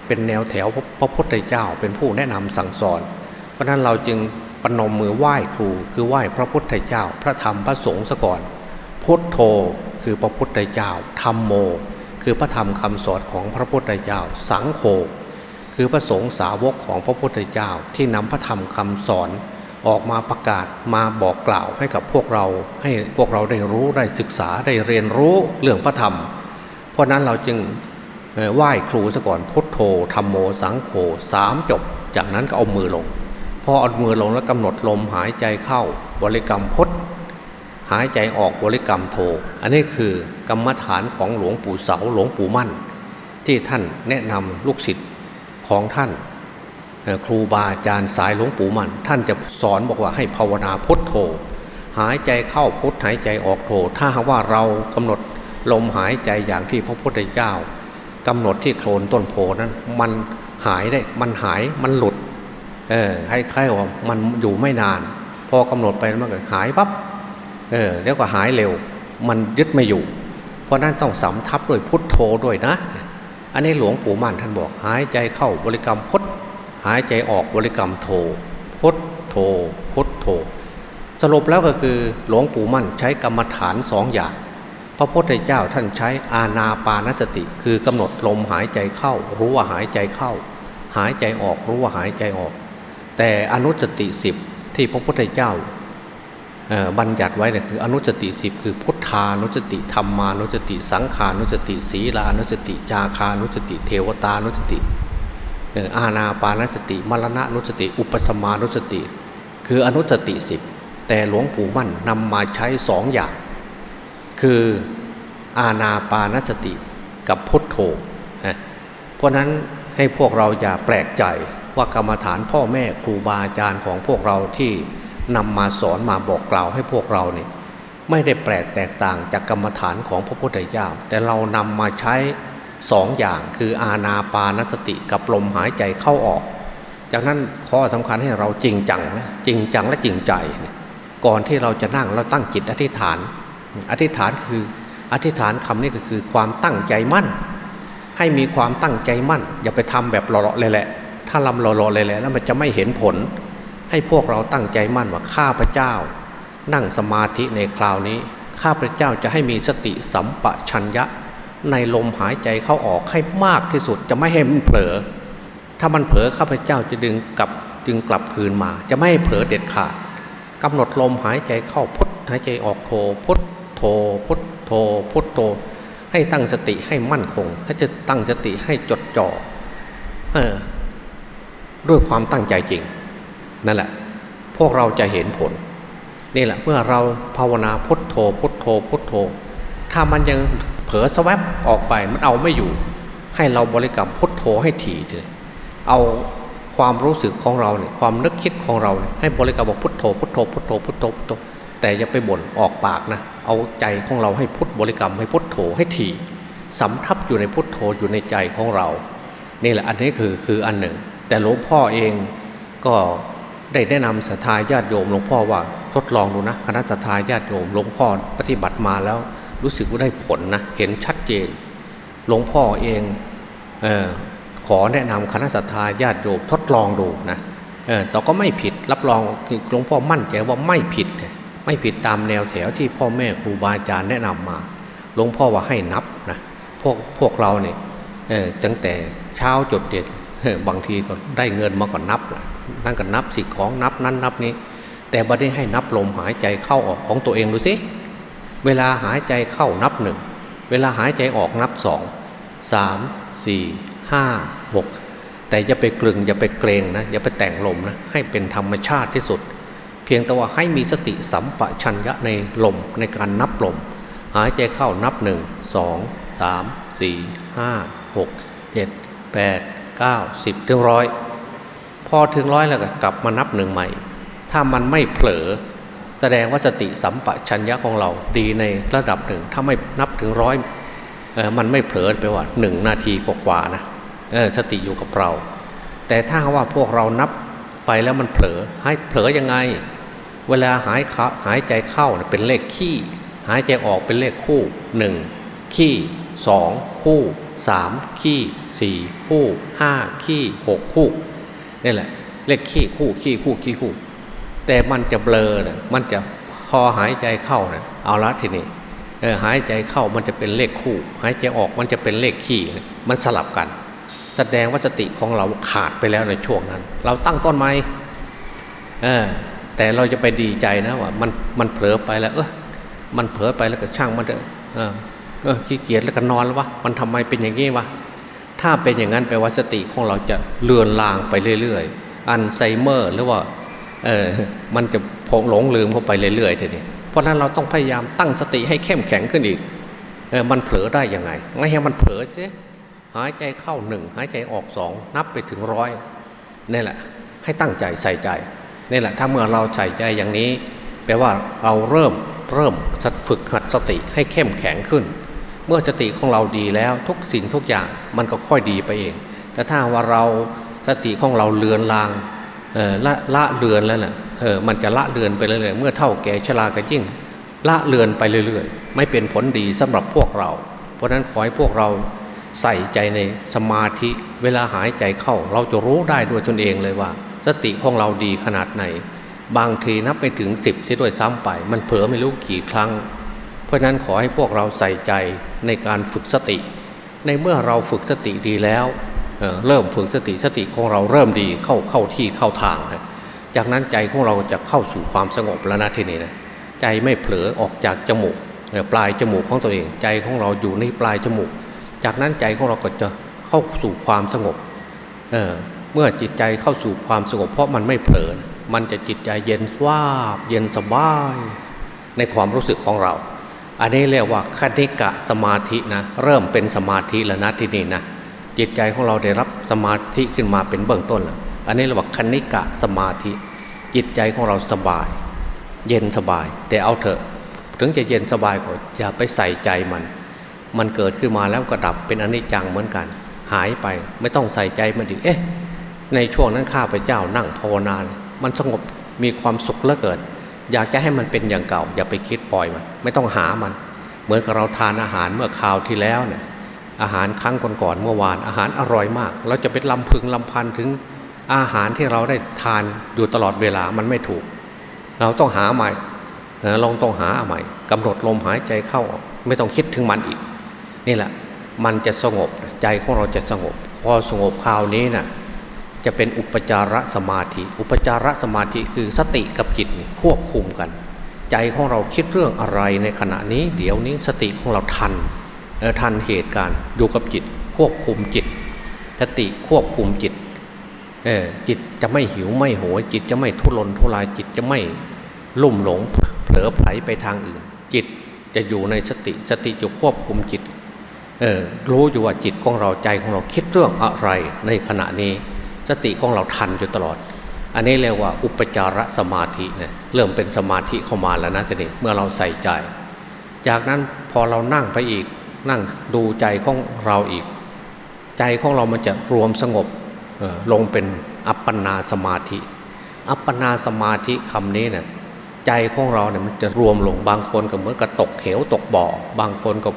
เป็นแนวแถวพระพุทธเจ้าเป็นผู้แนะนำสั่งสอน เพราะนั้นเราจึง ปนมมือไหว้ครู คือไหว้พระพุทธเจ้า พระธรรมพระสงฆ์ซะก่อน พุทโธคือพระพุทธเจ้า ธรรมโม คือพระธรรมคำสอนของพระพุทธเจ้า สังโฆคือพระสงฆ์สาวกของพระพุทธเจ้า ที่นำพระธรรมคำสอน ออกมาประกาศมาบอกกล่าวให้กับพวกเรา ให้พวกเราได้รู้ได้ศึกษาได้เรียนรู้เรื่องพระธรรม เพราะนั้นเราจึงไหว้ครูซะก่อนพุทโธธรรมโมสังโฆสามจบ จากนั้นก็เอามือลง พอเอามือลงแล้วกำหนดลมหายใจเข้าบริกรรมพุทหายใจออกบริกรรมโท อันนี้คือกรรมฐานของหลวงปู่เสาหลวงปู่มั่น ที่ท่านแนะนำลูกศิษย์ของท่าน ครูบาอาจารย์สายหลวงปู่มั่น ท่านจะสอนบอกว่าให้ภาวนาพุทโธหายใจเข้าพุทหายใจออกโธถ้าว่าเรากำหนดลมหายใจอย่างที่พระพุทธเจ้ากำหนดที่โคลนต้นโพนั้นมันหายได้มันหายมันหลุด เออให้ใครว่ามันอยู่ไม่นาน พอกำหนดไปมันก็หายปับ๊บเออแล้วก็หายเร็ว มันยึดไม่อยู่ เพราะนั้นต้องสำทับด้วยพุทโธด้วยนะ อันนี้หลวงปู่มั่นท่านบอกหายใจเข้าบริกรรมพุทหายใจออกบริกรรมโธพุทโธพุทโธสรุปแล้วก็คือหลวงปู่มั่นใช้กรรมฐานสองอย่าง พระพุทธเจ้าท่านใช้อาณาปานสติ คือกำหนดลมหายใจเข้า รู้ว่าหายใจเข้า หายใจออกรู้ว่าหายใจออก แต่อนุสติสิบที่พระพุทธเจ้าบัญญัติไว้เนี่ยคืออนุสติสิบคือพุทธานุสติธรรมานุสติ สังขานุสติศีลานุสติ จาคานุสติ เทวตานุสติอาณาปานสติมรณะนุสติ อุปสมานุสติ คืออนุสติสิบแต่หลวงปู่มั่นนำมาใช้สองอย่าง คืออาณาปานสติกับพุทโธเพราะนั้นให้พวกเราอย่าแปลกใจ ว่ากรรมฐานพ่อแม่ครูบาอาจารย์ของพวกเราที่นำมาสอนมาบอกกล่าวให้พวกเราเนี่ยไม่ได้แปลกแตกต่างจากกรรมฐานของพระพุทธเจ้า แต่เรานำมาใช้สองอย่างคืออาณาปานสติกับลมหายใจเข้าออก จากนั้นข้อสำคัญให้เราจริงจังนะจริงจังและจริงใจ ก่อนที่เราจะนั่งเราตั้งจิตอธิษฐาน อธิษฐานคืออธิษฐานคำนี้ก็คือความตั้งใจมั่น ให้มีความตั้งใจมั่น อย่าไปทำแบบหล่อๆเลยแหละ ถ้าลำหล่อๆเลยแหละแล้วมันจะไม่เห็นผล ให้พวกเราตั้งใจมั่นว่าข้าพเจ้า นั่งสมาธิในคราวนี้ ข้าพเจ้าจะให้มีสติสัมปชัญญะ ในลมหายใจเข้าออกให้มากที่สุดจะไม่ให้มันเผลอ ถ้ามันเผลอข้าพเจ้าจะดึงกลับจึงกลับคืนมา จะไม่ให้เผลอเด็ดขาดกำหนดลมหายใจเข้าพุทหายใจออกโทพุทโธพุทโธพุทโธให้ตั้งสติให้มั่นคง ถ้าจะตั้งสติให้จดจ่ออ ด้วยความตั้งใจจริง นั่นแหละ พวกเราจะเห็นผล นี่แหละเมื่อเราภาวนาพุทโธพุทโธพุทโธ ถ้ามันยังเผลอสวบออกไปมันเอาไม่อยู่ ให้เราบริกรรมพุทโธให้ถี่เลยเอาความรู้สึกของเราเนี่ยความนึกคิดของเราเนี่ยให้บริกรรมบอกพุทโธพุทโธพุทโธพุทโธพุทโธแต่อย่าไปบ่นออกปากนะ เอาใจของเราให้พุทบริกรรมให้พุทโธให้ถี่สำทับอยู่ในพุทโธอยู่ในใจของเรา นี่แหละอันนี้คือคืออันหนึ่ง แต่หลวงพ่อเองก็ได้แนะนำสัทาญาติโยมหลวงพ่อว่าทดลองดูนะคณะสัทาญาติโยมหลวงพ่อปฏิบัติมาแล้วรู้สึกว่าได้ผลนะเห็นชัดเจนหลวงพ่อเองเออขอแนะนำคณะสัตยาญาติโยมทดลองดูนะเออแต่ก็ไม่ผิดรับรองคือหลวงพ่อมั่นใจว่าไม่ผิด ไม่ผิดตามแนวแถวที่พ่อแม่ครูบาอาจารย์แนะนำมาหลวงพ่อว่าให้นับนะพวกพวกเราเนี่ยตั้งแต่เช้าจดเด็ด บางทีก็ได้เงินมาก่อนนับนั่งกันนับสิ่งของนับนั้นนับนี้ แต่บัดนี้ให้นับลมหายใจเข้าออกของตัวเองดูสิเวลาหายใจเข้านับหนึ่งเวลาหายใจออกนับสองสามสี่ห้าหกแต่อย่าไปกลึงอย่าไปเกรงนะอย่าไปแต่งลมนะให้เป็นธรรมชาติที่สุด เพียงแต่ว่าให้มีสติสัมปชัญญะในลมในการนับลม หายใจเข้านับหนึ่งสองสามสี่ห้าหกเจ็ดแปด เก้าสิบถึงร้อยพอถึงร้อยแล้วก็กลับมานับหนึ่งใหม่ ถ้ามันไม่เผลอ แสดงว่าสติสัมปชัญญะของเราดีในระดับหนึ่ง ถ้าไม่นับถึงร้อยมันไม่เผลอไปว่าหนึ่งนาทีกว่าๆนะสติอยู่กับเรา แต่ถ้าว่าพวกเรานับไปแล้วมันเผลอให้เผลอยังไง เวลาหายหายใจเข้าเป็นเลขขี้ หายใจออกเป็นเลขคู่หนึ่งขี้สองคู่สามขี้ สี่คู่ห้าขี้หกคู่นี่แหละเลขขี้คู่ขี้คู่ขี้คู่ แต่มันจะเบลอเนี่ยมันจะพอหายใจเข้าเนี่ยเอาละทีนี้หายใจเข้ามันจะเป็นเลขคู่ หายใจออกมันจะเป็นเลขขี้มันสลับกัน แสดงว่าสติของเราขาดไปแล้วในช่วงนั้น เราตั้งต้นไหมเออแต่เราจะไปดีใจนะว่ามันมันเผลอไปแล้วเออมันเผลอไปแล้วก็ช่างมันเถอะเออเออขี้เกียจแล้วก็นอนแล้ววะมันทำไมเป็นอย่างนี้วะ ถ้าเป็นอย่างนั้นแปลว่าสติของเราจะเลือนลางไปเรื่อยๆ อันไซเมอร์หรือว่าเออมันจะพงหลงลืมเข้าไปเรื่อยๆทีนี้เพราะนั้นเราต้องพยายามตั้งสติให้เข้มแข็งขึ้นอีกเออมันเผลอได้ยังไงไม่ให้มันเผลอสิหายใจเข้าหนึ่งหายใจออกสองนับไปถึงร้อยนี่แหละ ให้ตั้งใจใส่ใจนี่แหละถ้าเมื่อเราใส่ใจอย่างนี้ แปลว่าเราเริ่มเริ่มฝึกหัดสติให้เข้มแข็งขึ้น เมื่อสติของเราดีแล้วทุกสิ่งทุกอย่างมันก็ค่อยดีไปเอง แต่ถ้าว่าเราสติของเราเลือนลางละละเลือนแล้วนะ่ะเออมันจะละเลือนไปเรื่อยๆเมื่อเท่าแก่ชราก็ยิ่ง ละเลือนไปเรื่อยๆ ไม่เป็นผลดีสำหรับพวกเรา เพราะนั้นขอให้พวกเราใส่ใจในสมาธิเวลาหายใจเข้า เราจะรู้ได้ด้วยตนเองเลยว่า สติของเราดีขนาดไหน บางทีนับไปถึงสิบเสียด้วยซ้ำไป มันเผลอไม่รู้กี่ครั้ง ราะนั้นขอให้พวกเราใส่ใจในการฝึกสติ ในเมื่อเราฝึกสติดีแล้วเเริ่มฝึกสติสติของเราเริ่มดีเข้าเข้าที่เข้าทางนะจากนั้นใจของเราจะเข้าสู่ความสงบแล้วนะทีนี้นะใจไม่เผลอออกจากจมูกปลายจมูกของตัวเอง ใจของเราอยู่ในปลายจมูก จากนั้นใจของเราก็จะเข้าสู่ความสงบเเมื่อจิตใจเข้าสู่ความสงบเพราะมันไม่เผลอ มันจะจิตใจเย็นว่าบเย็นสบาย ในความรู้สึกของเรา อันนี้เรียกว่าคณิกะสมาธินะเริ่มเป็นสมาธิแล้วนะที่นี่นะจิตใจของเราได้รับสมาธิขึ้นมาเป็นเบื้องต้นแล้วอันนี้เรียกว่าคณิกะสมาธิ จิตใจของเราสบาย เย็นสบาย แต่เอาเถอะ ถึงจะเย็นสบายก็อย่าไปใส่ใจมัน มันเกิดขึ้นมาแล้วก็ดับเป็นอนิจจังเหมือนกัน หายไปไม่ต้องใส่ใจมันดิเอ๊ะในช่วงนั้นข้าพเจ้านั่งภาวนา มันสงบมีความสุขเหลือเกิน อยากจะให้มันเป็นอย่างเก่า อย่าไปคิดปล่อยมัน ไม่ต้องหามัน เหมือนกับเราทานอาหารเมื่อคราวที่แล้วเนี่ยอาหารครั้งก่อนๆเมื่อวานอาหารอร่อยมาก เราจะเป็นลำพึงลำพันถึงอาหารที่เราได้ทานอยู่ตลอดเวลามันไม่ถูก เราต้องหาใหม่ลองต้องหาใหม่กำหนดลมหายใจเข้าออกไม่ต้องคิดถึงมันอีก นี่แหละ มันจะสงบใจของเราจะสงบ พอสงบคราวนี้นะ่ะ จะเป็นอุปจารสมาธิ อุปจารสมาธิคือสติกับจิตควบคุมกัน ใจของเราคิดเรื่องอะไรในขณะนี้ เดี๋ยวนี้สติของเราทันทันเหตุการณ์อยู่กับจิต ควบคุมจิต สติควบคุมจิตจิตจะไม่หิวไม่โหยจิตจะไม่ทุรนทุรายจิตจะไม่ลุ่มหลงเผลอไผลไปทางอื่น จิตจะอยู่ในสติสติจะควบคุมจิตรู้อยู่ว่าจิตของเราใจของเราคิดเรื่องอะไรในขณะนี้ สติของเราทันอยู่ตลอด อันนี้เรียกว่าอุปจารสมาธิเนี่ยเริ่มเป็นสมาธิเข้ามาแล้วนะทีนี้เมื่อเราใส่ใจ จากนั้นพอเรานั่งไปอีกนั่งดูใจของเราอีก ใจของเรามันจะรวมสงบลงเป็นอัปปนาสมาธิ อัปปนาสมาธิคำนี้เนี่ยใจของเราเนี่ยมันจะรวมลงบางคนก็เหมือนกับตกเหวตกบ่อ บางคนก็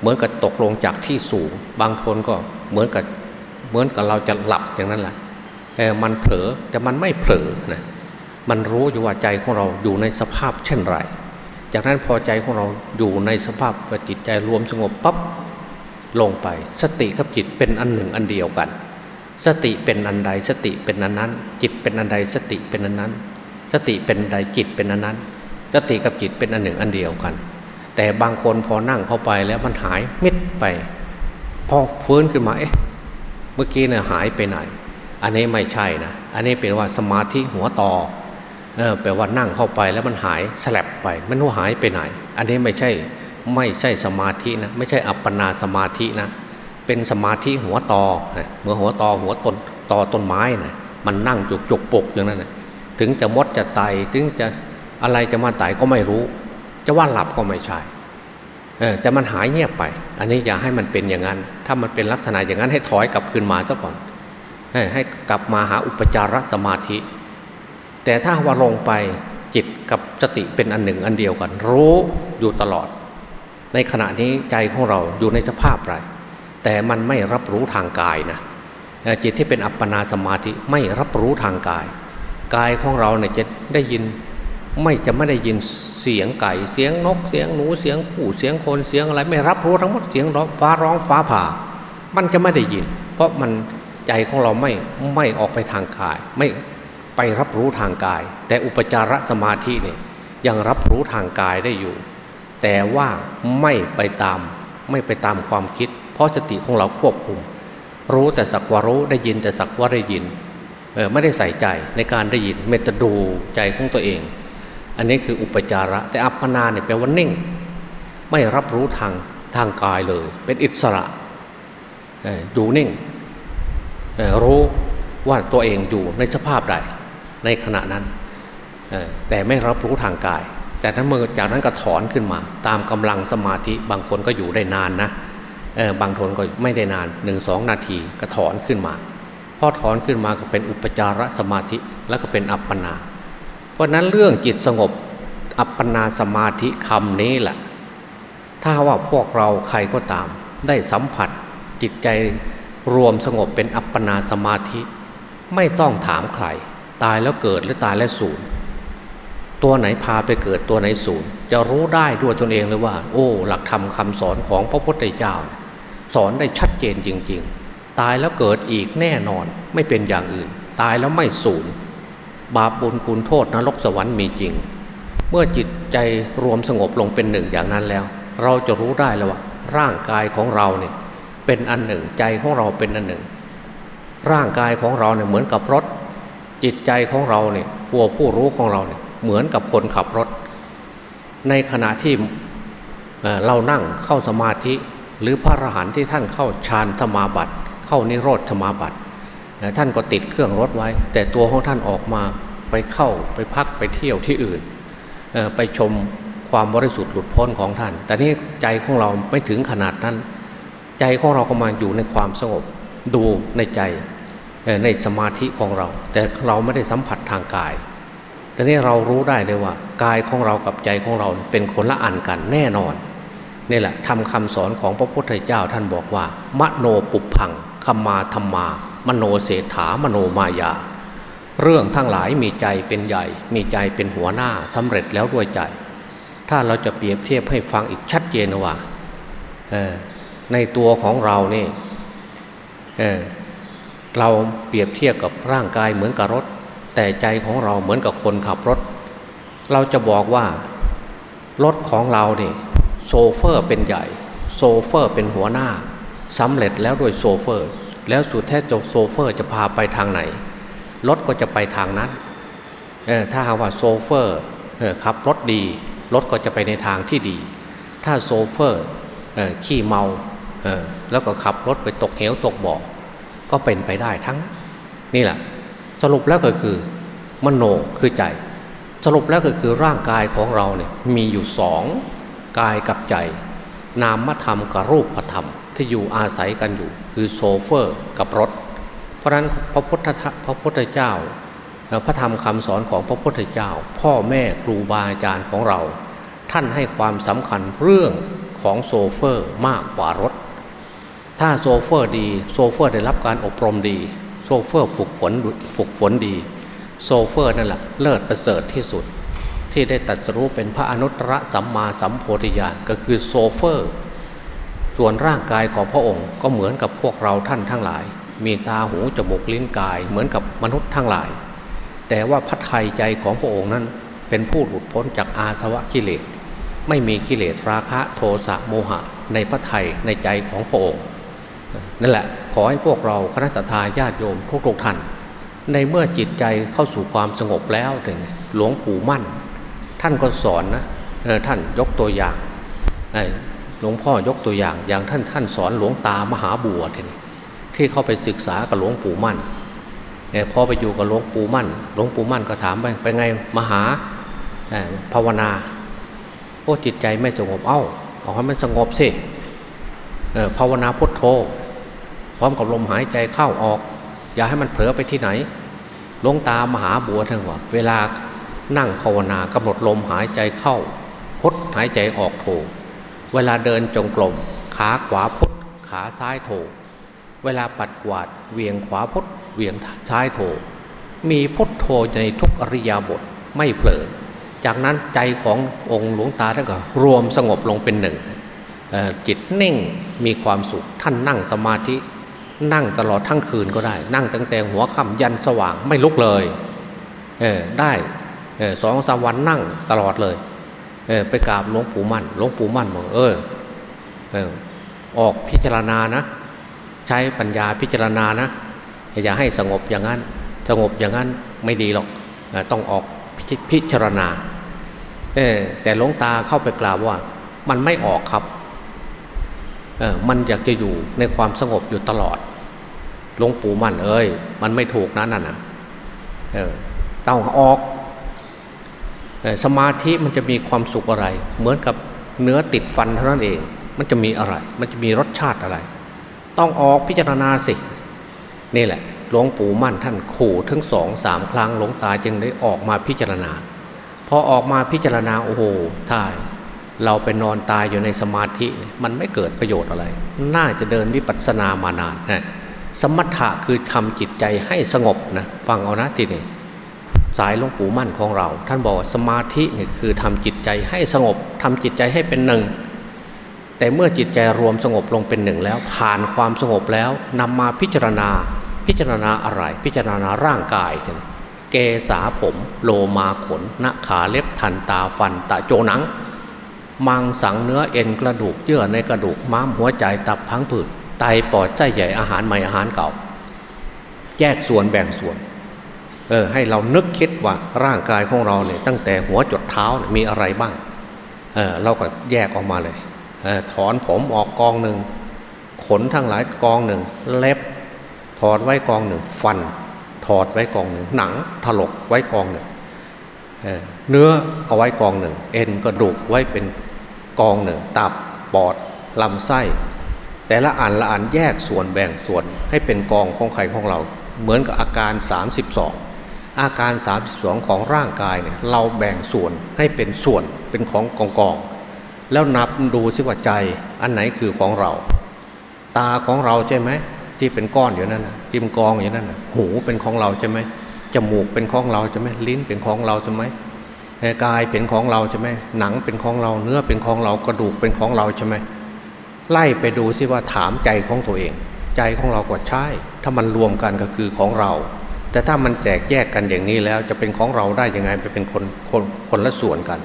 เหมือนกับตกลงจากที่สูง บางคนก็เหมือนกับเหมือนกับเราจะหลับอย่างนั้นแหละ มันเผลอแต่มันไม่เผลอนะมันรู้อยู่ว่าใจของเราอยู่ในสภาพเช่นไร จากนั้นพอใจของเราอยู่ในสภาพจิตใจรวมสงบปั๊บลงไป สติกับจิตเป็นอันหนึ่งอันเดียวกัน สติเป็นอันใดสติเป็นอันนั้น จิตเป็นอันใดสติเป็นอันนั้น สติเป็นใดจิตเป็นอันนั้น สติกับจิตเป็นอันหนึ่งอันเดียวกัน แต่บางคนพอนั่งเข้าไปแล้วมันหายมิดไป พอฟื้นขึ้นมาเอ๊ะเมื่อกี้เนี่ยหายไปไหน อันนี้ไม่ใช่นะ อันนี้เป็นว่าสมาธิหัวต่อเออแปลว่านั่งเข้าไปแล้วมันหายสลับไป มันว่าหายไปไหน อันนี้ไม่ใช่ไม่ใช่สมาธินะไม่ใช่อัปปนาสมาธินะเป็นสมาธิหัวต่อเมื่อหัวต่อหัวต้นต่อต้นไม้นะมันนั่งจุกจุกปกอย่างนั้นนะถึงจะมดจะไตถึงจะอะไรจะมาไตก็ไม่รู้ จะว่าหลับก็ไม่ใช่เออแต่มันหายเงียบไป อันนี้อย่าให้มันเป็นอย่างนั้น ถ้ามันเป็นลักษณะอย่างนั้นให้ถอยกลับคืนมาซะก่อน ให้กลับมาหาอุปจารสมาธิ แต่ถ้าว่าลงไปจิตกับสติเป็นอันหนึ่งอันเดียวกัน รู้อยู่ตลอด ในขณะนี้ใจของเราอยู่ในสภาพไรแต่มันไม่รับรู้ทางกายนะจิตที่เป็นอัปปนาสมาธิไม่รับรู้ทางกาย กายของเราเนี่ยจะได้ยินไม่จะไม่ได้ยินเสียงไก่เสียงนกเสียงหนูเสียงขู่เสียงคนเสียงอะไร ไม่รับรู้ทั้งหมดเสียงร้องฟ้าร้องฟ้าผ่า มันจะไม่ได้ยิน เพราะมัน ใจของเราไม่ไม่ออกไปทางกาย ไม่ไปรับรู้ทางกาย แต่อุปจารสมาธิเนี่ยยังรับรู้ทางกายได้อยู่ แต่ว่าไม่ไปตามไม่ไปตามความคิด เพราะสติของเราควบคุม รู้แต่สักว่ารู้ได้ยินแต่สักว่าได้ยินเออไม่ได้ใส่ใจในการได้ยินเมตดูใจของตัวเอง อันนี้คืออุปจาระ แต่อัปปนาเนี่ยแปลว่านิ่ง ไม่รับรู้ทางทางกายเลย เป็นอิสระอยู่นิ่ง รู้ว่าตัวเองอยู่ในสภาพใดในขณะนั้น แต่ไม่รับรู้ทางกายจากนั้นเมื่อจากนั้นก็ถอนขึ้นมา ตามกำลังสมาธิบางคนก็อยู่ได้นานนะบางคนก็ไม่ได้นานหนึ่งสองนาทีก็ถอนขึ้นมาพอถอนขึ้นมาก็เป็นอุปจารสมาธิแล้วก็เป็นอัปปนา เพราะนั้นเรื่องจิตสงบอัปปนาสมาธิคำนี้แหละถ้าว่าพวกเราใครก็ตามได้สัมผัสจิตใจ รวมสงบเป็นอัปปนาสมาธิ ไม่ต้องถามใคร ตายแล้วเกิดหรือตายแล้วสูญตัวไหนพาไปเกิดตัวไหนสูญจะรู้ได้ด้วยตนเองเลยว่า โอ้ หลักธรรมคาสอนของพระพุทธเจ้า สอนได้ชัดเจนจริง ๆ ตายแล้วเกิดอีกแน่นอนไม่เป็นอย่างอื่น ตายแล้วไม่สูญบาปบุญคุณโทษนรกสวรรค์มีจริง เมื่อจิตใจรวมสงบลงเป็นหนึ่งอย่างนั้นแล้ว เราจะรู้ได้แล้วว่าร่างกายของเราเนี่ย เป็นอันหนึ่ง ใจของเราเป็นอันหนึ่ง ร่างกายของเราเนี่ยเหมือนกับรถ จิตใจของเราเนี่ยผัวผู้รู้ของเราเนี่ยเหมือนกับคนขับรถ ในขณะที่เรานั่งเข้าสมาธิหรือพระอรหันต์ที่ท่านเข้าฌานสมาบัติ เข้านิโรธสมาบัติท่านก็ติดเครื่องรถไว้ แต่ตัวของท่านออกมาไปเข้าไปพักไปเที่ยวที่อื่น ไปชมความบริสุทธิ์หลุดพ้นของท่าน แต่นี่ใจของเราไม่ถึงขนาดนั้น ใจของเราก็มาอยู่ในความสงบดูในใจในสมาธิของเรา แต่เราไม่ได้สัมผัสทางกายแต่นี้เรารู้ได้เลยว่ากายของเรากับใจของเราเป็นคนละอันกันแน่นอนนี่แหละทำคำสอนของพระพุทธเจ้าท่านบอกว่า มโนปุพังคมาธรรมา มโนเศรษฐามโนมายา เรื่องทั้งหลายมีใจเป็นใหญ่ มีใจเป็นหัวหน้าสำเร็จแล้วด้วยใจ ถ้าเราจะเปรียบเทียบให้ฟังอีกชัดเจนว่า ในตัวของเรานี่เเราเปรียบเทียบกับร่างกายเหมือนกับรถ แต่ใจของเราเหมือนกับคนขับรถ เราจะบอกว่ารถของเราเนี่ยโชเฟอร์เป็นใหญ่ โชเฟอร์เป็นหัวหน้าสำเร็จแล้วด้วยโชเฟอร์ แล้วสุดแท้แต่โชเฟอร์จะพาไปทางไหน รถก็จะไปทางนั้นถ้าหากว่าโชเฟอร์ขับรถดี รถก็จะไปในทางที่ดี ถ้าโชเฟอร์ขี้เมา แล้วก็ขับรถไปตกเหวตกบ่อก็เป็นไปได้ทั้งนี่แหละ สรุปแล้วก็คือมโนคือใจ สรุปแล้วก็คือร่างกายของเราเนี่ยมีอยู่สองกายกับใจ นามธรรมกับรูปธรรม ที่อยู่อาศัยกันอยู่ คือโซเฟอร์กับรถ เพราะฉะนั้นพระพุทธพระพุทธเจ้า พระธรรมคำสอนของพระพุทธเจ้า พ่อแม่ครูบาอาจารย์ของเรา ท่านให้ความสำคัญเรื่องของโซเฟอร์มากกว่ารถ ถ้าโชเฟอร์ดี โชเฟอร์ได้รับการอบรมดี โชเฟอร์ฝึกฝนฝึกฝนดี โชเฟอร์นั่นแหละเลิศประเสริฐที่สุด ที่ได้ตรัสรู้เป็นพระอนุตตรสัมมาสัมโพธิญาณก็คือโชเฟอร์ ส่วนร่างกายของพระองค์ก็เหมือนกับพวกเราท่านทั้งหลาย มีตาหูจมูกลิ้นกายเหมือนกับมนุษย์ทั้งหลาย แต่ว่าพระทัยใจของพระองค์นั้นเป็นผู้หลุดพ้นจากอาสวะกิเลส ไม่มีกิเลสราคะโทสะโมหะ ในพระทัยในใจของพระองค์ นั่นแหละ ขอให้พวกเราคณะสัตยาญาติโยมทุกทุกท่าน ในเมื่อจิตใจเข้าสู่ความสงบแล้วถึงหลวงปู่มั่น ท่านก็สอนนะท่านยกตัวอย่างหลวงพ่อยกตัวอย่างอย่างท่านท่านสอนหลวงตามหาบัวที่เข้าไปศึกษากับหลวงปู่มั่นพอไปอยู่กับหลวงปู่มั่น หลวงปู่มั่นก็ถามไปไปไงมหาภาวนาโอ้จิตใจไม่สงบเอ้าเอาให้มันสงบสิภาวนาพุทโธ พร้อมกับลมหายใจเข้าออก อย่าให้มันเผลอไปที่ไหนลงตามหาบัวทั้งว่าเวลานั่งภาวนากำหนดลมหายใจเข้าพุทหายใจออกโถ เวลาเดินจงกรมขาขวาพุทขาซ้ายโถ เวลาปัดกวาดเวียงขวาพุทเวียงซ้ายโถ มีพุทโธในทุกอริยาบทไม่เผลอ จากนั้นใจขององค์หลวงตาท่านก็รวมสงบลงเป็นหนึ่งจิตนิ่งมีความสุขท่านนั่งสมาธิ นั่งตลอดทั้งคืนก็ได้ นั่งตั้งแต่หัวค่ำยันสว่างไม่ลุกเลยเออได้เออสองสามวันนั่งตลอดเลยเออไปกราบหลวงปู่มั่นหลวงปู่มั่นบอกเออเออออกพิจารณานะ ใช้ปัญญาพิจารณานะ อย่าให้สงบอย่างนั้น สงบอย่างนั้นไม่ดีหรอกต้องออกพิจารณาเออแต่หลวงตาเข้าไปกล่าวว่า มันไม่ออกครับเออมันอยากจะอยู่ในความสงบอยู่ตลอด หลวงปู่มั่นเอ้ยมันไม่ถูกนะนั่นนะเออต้องออกสมาธิมันจะมีความสุขอะไร เหมือนกับเนื้อติดฟันเท่านั้นเอง มันจะมีอะไร มันจะมีรสชาติอะไร ต้องออกพิจารณาสินี่แหละหลวงปู่มั่นท่านขู่ทั้งสองสามครั้งหลวงตาจึงได้ออกมาพิจารณาพอออกมาพิจารณาโอ้โหท่ายเราไปนอนตายอยู่ในสมาธิ มันไม่เกิดประโยชน์อะไร น่าจะเดินวิปัสสนามานานนะ สมถะคือทำจิตใจให้สงบนะฟังเอานะทีนี้สายหลวงปู่มั่นของเรา ท่านบอกว่าสมาธินี่คือทำจิตใจให้สงบทำจิตใจให้เป็นหนึ่ง แต่เมื่อจิตใจรวมสงบลงเป็นหนึ่งแล้ว ผ่านความสงบแล้วนำมาพิจารณา พิจารณาอะไร พิจารณาร่างกายเกษาผมโลมาขนหน้าขาเล็บทันตาฟันตะโจหนังมังสังเนื้อเอ็นกระดูกเยื่อในกระดูกม้ามหัวใจตับพังผืด ไตปอดไส้ใหญ่อาหารใหม่อาหารเก่า แยกส่วนแบ่งส่วนเออให้เรานึกคิดว่าร่างกายของเราเนี่ยตั้งแต่หัวจดเท้ามีอะไรบ้างเออเราก็แยกออกมาเลยเออถอนผมออกกองหนึ่งขนทั้งหลายกองหนึ่งเล็บ ถอดไว้กองหนึ่งฟัน ถอดไว้กองหนึ่งหนังถลกไว้กองหนึ่งเเนื้อเอาไว้กองหนึ่ง เอ็นกระดูกไว้เป็นกองหนึ่ง ตับปอดลำไส้ แต่ละอันละอันแยกส่วนแบ่งส่วนให้เป็นกองของไข่ของเรา เหมือนกับอาการ 32 อาการ 32 ของร่างกายเนี่ยเราแบ่งส่วนให้เป็นส่วนเป็นของกองกองแล้วนับดูสิว่าใจอันไหนคือของเรา ตาของเราใช่ไหมที่เป็นก้อนอยู่นั่นที่เป็นกองอยู่นั่นหูเป็นของเราใช่ไหมจมูกเป็นของเราใช่ไหมลิ้นเป็นของเราใช่ไหมกายเป็นของเราใช่ไหมหนังเป็นของเราเนื้อเป็นของเรากระดูกเป็นของเราใช่ไหม ไล่ไปดูซิว่าถามใจของตัวเอง ใจของเราก็ใช่ ถ้ามันรวมกันก็คือของเรา แต่ถ้ามันแตกแยกกันอย่างนี้แล้วจะเป็นของเราได้ยังไงไปเป็นคนคนคนละส่วนกัน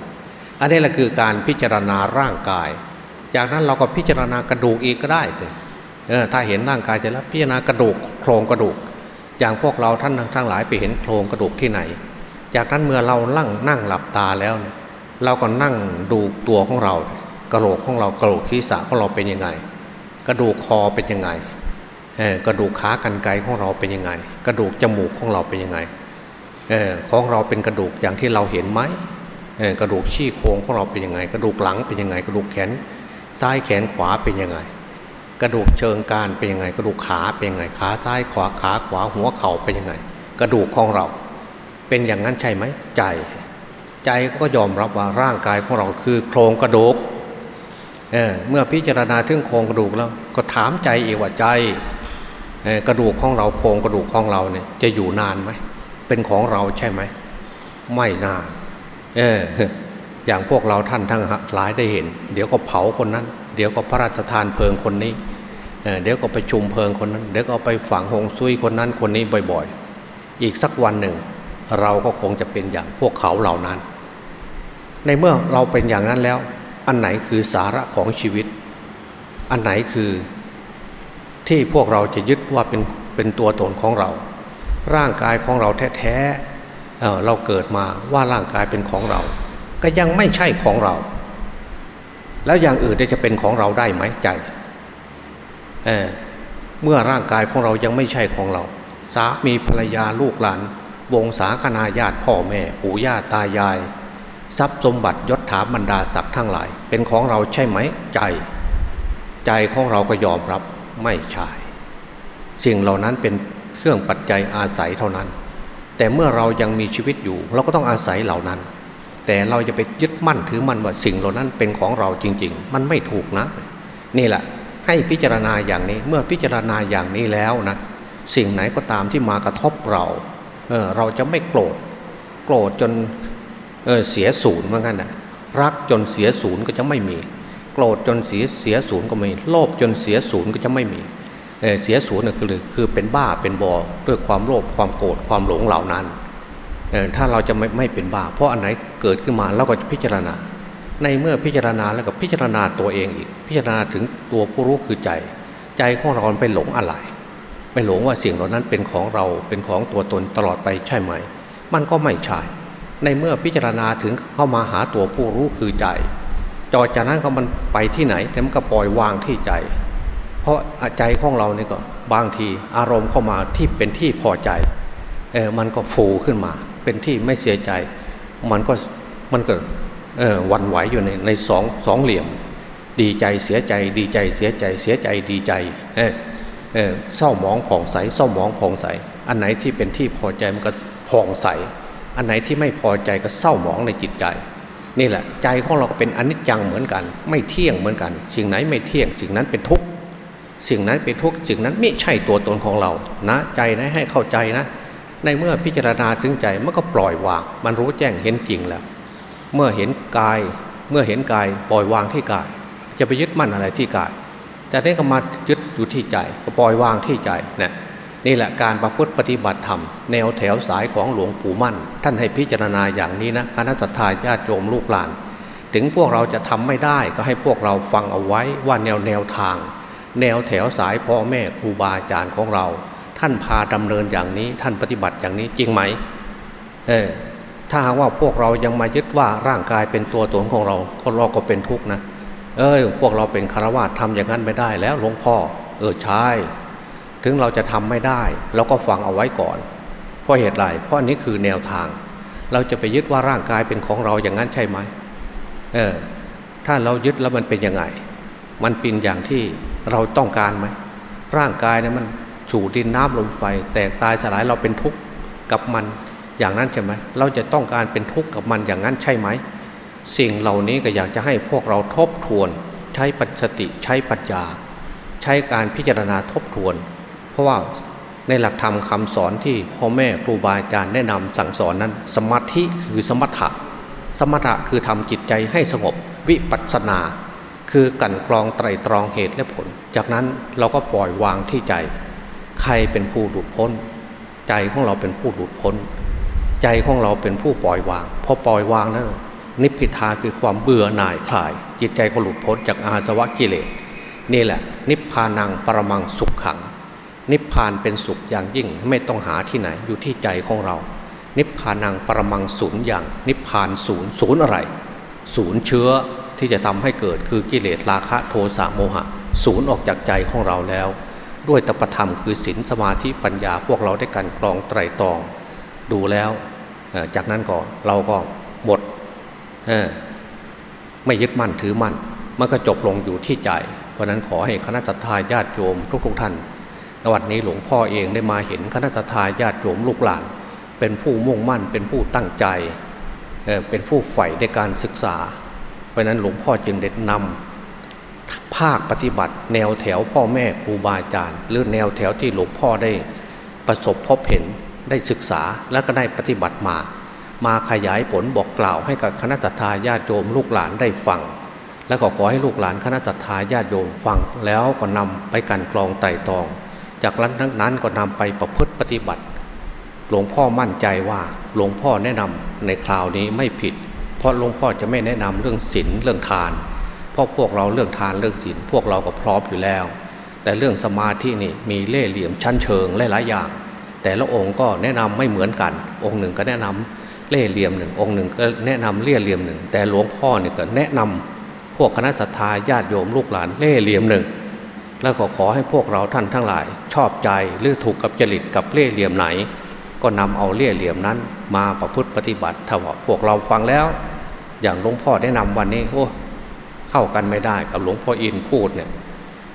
อันนี้แหละคือการพิจารณาร่างกาย จากนั้นเราก็พิจารณากระดูกอีกก็ได้เลยถ้าเห็นร่างกายจะแล้วพิจารณากระดูกโครงกระดูก อย่างพวกเราท่านทั้งหลายไปเห็นโครงกระดูกที่ไหน จากนั้นเมื่อเรานั่งนั่งหลับตาแล้วเนี่ยเราก็นั่งดูตัวของเรา กระโหลกของเรากระโหลกศีรษะของเราเป็นยังไง กระดูกคอเป็นยังไงกระดูกขากรรไกรของเราเป็นยังไง กระดูกจมูกของเราเป็นยังไงของเราเป็นกระดูกอย่างที่เราเห็นไหมกระดูกชี้โครงของเราเป็นยังไง กระดูกหลังเป็นยังไง กระดูกแขนซ้ายแขนขวาเป็นยังไง กระดูกเชิงการเป็นยังไง กระดูกขาเป็นยังไง ขาซ้ายขวาขาขวาหัวเข่าเป็นยังไง กระดูกของเรา เป็นอย่างนั้นใช่ไหมใจ ใจก็ยอมรับว่าร่างกายของเราคือโครงกระดูก เเมื่อพิจารณาถึงโครงกระดูกแล้ว ก็ถามใจเอว่าใจกระดูกของเราโครงกระดูกของเราเนี่ยจะอยู่นานไหมเป็นของเราใช่ไหมไม่นานเอออย่างพวกเราท่านทั้งหลายได้เห็น เดี๋ยวก็เผาคนนั้น เดี๋ยวก็พระราชทานเพลิงคนนี้เเดี๋ยวก็ไปชุมเพลิงคนนั้น เดี๋ยวก็ไปฝังหงซุยคนนั้นคนนี้บ่อยๆ อีกสักวันหนึ่ง เราก็คงจะเป็นอย่างพวกเขาเหล่านั้น ในเมื่อเราเป็นอย่างนั้นแล้ว อันไหนคือสาระของชีวิต อันไหนคือที่พวกเราจะยึดว่าเป็นเป็นตัวตนของเรา ร่างกายของเราแท้ๆเเราเกิดมาว่าร่างกายเป็นของเรา ก็ยังไม่ใช่ของเรา แล้วอย่างอื่นจะเป็นของเราได้ไหมใจเเมื่อร่างกายของเรายังไม่ใช่ของเรา สามีภรรยาลูกหลาน วงศาคณาญาติพ่อแม่ปู่ย่าตายาย ทรัพย์สมบัติยศถาบรรดาศักดิ์ทั้งหลาย เป็นของเราใช่ไหมใจ ใจของเราก็ยอมรับไม่ใช่สิ่งเหล่านั้นเป็นเครื่องปัจจัยอาศัยเท่านั้น แต่เมื่อเรายังมีชีวิตอยู่ เราก็ต้องอาศัยเหล่านั้น แต่เราจะไปยึดมั่นถือมั่นว่าสิ่งเหล่านั้นเป็นของเราจริง ๆ มันไม่ถูกนะ นี่แหละให้พิจารณาอย่างนี้เมื่อพิจารณาอย่างนี้แล้วนะสิ่งไหนก็ตามที่มากระทบเราเเราจะไม่โกรธโกรธจน เออเสียศูนย์เหมือนกันนะรักจนเสียศูนย์ก็จะไม่มี โกรธจนเสียเสียศูนย์ก็ไม่โลภจนเสียศูนย์ก็จะไม่มีเเสียศูนย์คือคือเป็นบ้าเป็นบอด้วยความโลภความโกรธความหลงเหล่านั้น ถ้าเราจะไม่ไม่เป็นบ้า เพราะอันไหนเกิดขึ้นมาเราก็จะพิจารณา ในเมื่อพิจารณาแล้วก็พิจารณาตัวเองอีก พิจารณาถึงตัวผู้รู้คือใจ ใจของเราไปหลงอะไรไปหลงว่าสิ่งเหล่านั้นเป็นของเราเป็นของตัวตนตลอดไปใช่ไหม มันก็ไม่ใช่ ในเมื่อพิจารณาถึงเข้ามาหาตัวผู้รู้คือใจจอจากนั้นเขามันไปที่ไหนแต่มันก็ปล่อยวางที่ใจ เพราะใจของเราเนี่ยก็บางทีอารมณ์เข้ามาที่เป็นที่พอใจเออมันก็ฟูขึ้นมา เป็นที่ไม่เสียใจ มันก็มันก็เออวันไหวอยู่ในในสองสองเหลี่ยม ดีใจเสียใจ ดีใจเสียใจเสียใจดีใจเออเออเศร้าหมองผ่องใสเศร้าหมองผ่องใส อันไหนที่เป็นที่พอใจมันก็ผ่องใส อันไหนที่ไม่พอใจก็เศร้าหมองในจิตใจ นี่แหละ ใจของเราก็เป็นอนิจจังเหมือนกัน ไม่เที่ยงเหมือนกัน สิ่งไหนไม่เที่ยง สิ่งนั้นเป็นทุกข์สิ่งนั้นเป็นทุกข์สิ่งนั้นไม่ใช่ตัวตนของเรานะใจนะให้เข้าใจนะ ในเมื่อพิจารณาถึงใจมันก็ปล่อยวาง มันรู้แจ้งเห็นจริงแล้ว เมื่อเห็นกาย เมื่อเห็นกายปล่อยวางที่กาย จะไปยึดมั่นอะไรที่กาย แต่นี้ก็มายึดอยู่ที่ใจก็ปล่อยวางที่ใจนะ นี่แหละการประพฤติปฏิบัติธรรม แนวแถวสายของหลวงปู่มั่น ท่านให้พิจารณาอย่างนี้นะคณะสัตยาญาติโยมลูกหลาน ถึงพวกเราจะทำไม่ได้ก็ให้พวกเราฟังเอาไว้ว่าแนวแนวทาง แนวแถวสายพ่อแม่ครูบาอาจารย์ของเรา ท่านพาดำเนินอย่างนี้ท่านปฏิบัติอย่างนี้จริงไหมเออถ้าว่าพวกเรายังมายึดว่าร่างกายเป็นตัวตนของเราคนเราก็เป็นทุกข์นะเออพวกเราเป็นคารวะทำอย่างนั้นไม่ได้แล้วหลวงพ่อเออใช่ ถึงเราจะทำไม่ได้เราก็ฟังเอาไว้ก่อน เพราะเหตุไรเพราะอันนี้คือแนวทาง เราจะไปยึดว่าร่างกายเป็นของเราอย่างนั้นใช่ไหมเออถ้าเรายึดแล้วมันเป็นยังไง มันเป็นอย่างที่เราต้องการไหมร่างกายเนี่ยมันฉูดดินน้ำลมไฟแตกตายสลายเราเป็นทุกข์กับมันอย่างนั้นใช่ไหมเราจะต้องการเป็นทุกข์กับมันอย่างนั้นใช่ไหม สิ่งเหล่านี้ก็อยากจะให้พวกเราทบทวน ใช้ปัจสติใช้ปัญญา ใช้การพิจารณาทบทวน ราะว่าในหลักธรรมคำสอนที่พ่อแม่ครูบาอาจารย์แนะนำสั่งสอนนั้น สมาธิคือสมถะ สมถะคือทำจิตใจให้สงบวิปัสสนา คือกันกรองไตรตรองเหตุและผล จากนั้นเราก็ปล่อยวางที่ใจ ใครเป็นผู้หลุดพ้น ใจของเราเป็นผู้หลุดพ้น ใจของเราเป็นผู้ปล่อยวางพอปล่อยวางนั้นนิพพิทาคือความเบื่อหน่ายคลาย จิตใจก็หลุดพ้นจากอาสวะกิเลสนี่แหละ นิพพานังปรมังสุขขัง นิพพานเป็นสุขอย่างยิ่งไม่ต้องหาที่ไหนอยู่ที่ใจของเรา นิพพานังปรมังศูนย์อย่าง นิพพานศูนย์ศูนย์อะไร ศูนย์เชื้อที่จะทำให้เกิดคือกิเลสราคะโทสะโมหะ ศูนย์ออกจากใจของเราแล้ว ด้วยตปธรรมคือศีลสมาธิปัญญาพวกเราได้กันกรองไตรตรอง ดูแล้วจากนั้นก็เราก็หมดไม่ยึดมั่นถือมั่นมันก็จบลงอยู่ที่ใจ เพราะนั้นขอให้คณะสัตยาญาติโยมทุกๆท่าน วันนี้หลวงพ่อเองได้มาเห็นคณะทาญาติโยมลูกหลาน เป็นผู้มุ่งมั่น เป็นผู้ตั้งใจ เป็นผู้ใฝ่ในการศึกษา เพราะนั้นหลวงพ่อจึงเด็ดนำภาคปฏิบัติ แนวแถวพ่อแม่ครูบาอาจารย์ หรือแนวแถวที่หลวงพ่อได้ประสบพบเห็นได้ศึกษาและก็ได้ปฏิบัติมา มาขยายผลบอกกล่าวให้กับคณะสัตยาญาติโยมลูกหลานได้ฟังและขอขอให้ลูกหลานคณะสัตยาญาติโยมฟังแล้วก็นำไปการกรองไต่ตอง จากนั้นนั้นก็นำไปประพฤติปฏิบัติ หลวงพ่อมั่นใจว่าหลวงพ่อแนะนำในคราวนี้ไม่ผิด เพราะหลวงพ่อจะไม่แนะนำเรื่องศีลเรื่องทาน เพราะพวกเราเรื่องทานเรื่องศีลพวกเราก็พร้อมอยู่แล้ว แต่เรื่องสมาธินี่มีเล่ห์เหลี่ยมชั้นเชิงหลายๆอย่าง แต่ละองค์ก็แนะนำไม่เหมือนกัน องค์หนึ่งก็แนะนำเล่ห์เหลี่ยมหนึ่งองค์หนึ่งก็แนะนำเล่ห์เหลี่ยมหนึ่งแต่หลวงพ่อเนี่ยก็แนะนำพวกคณะสัตยาญาติโยมลูกหลานเล่ห์เหลี่ยมหนึ่ง แล้วก็ขอให้พวกเราท่านทั้งหลาย ชอบใจหรือถูกกับจริตกับเล่เหลี่ยมไหน ก็นำเอาเล่เหลี่ยมนั้น มาประพฤติปฏิบัติถ้าว่าพวกเราฟังแล้ว อย่างหลวงพ่อได้นำวันนี้โอ้เข้ากันไม่ได้กับหลวงพ่ออินพูดเนี่ย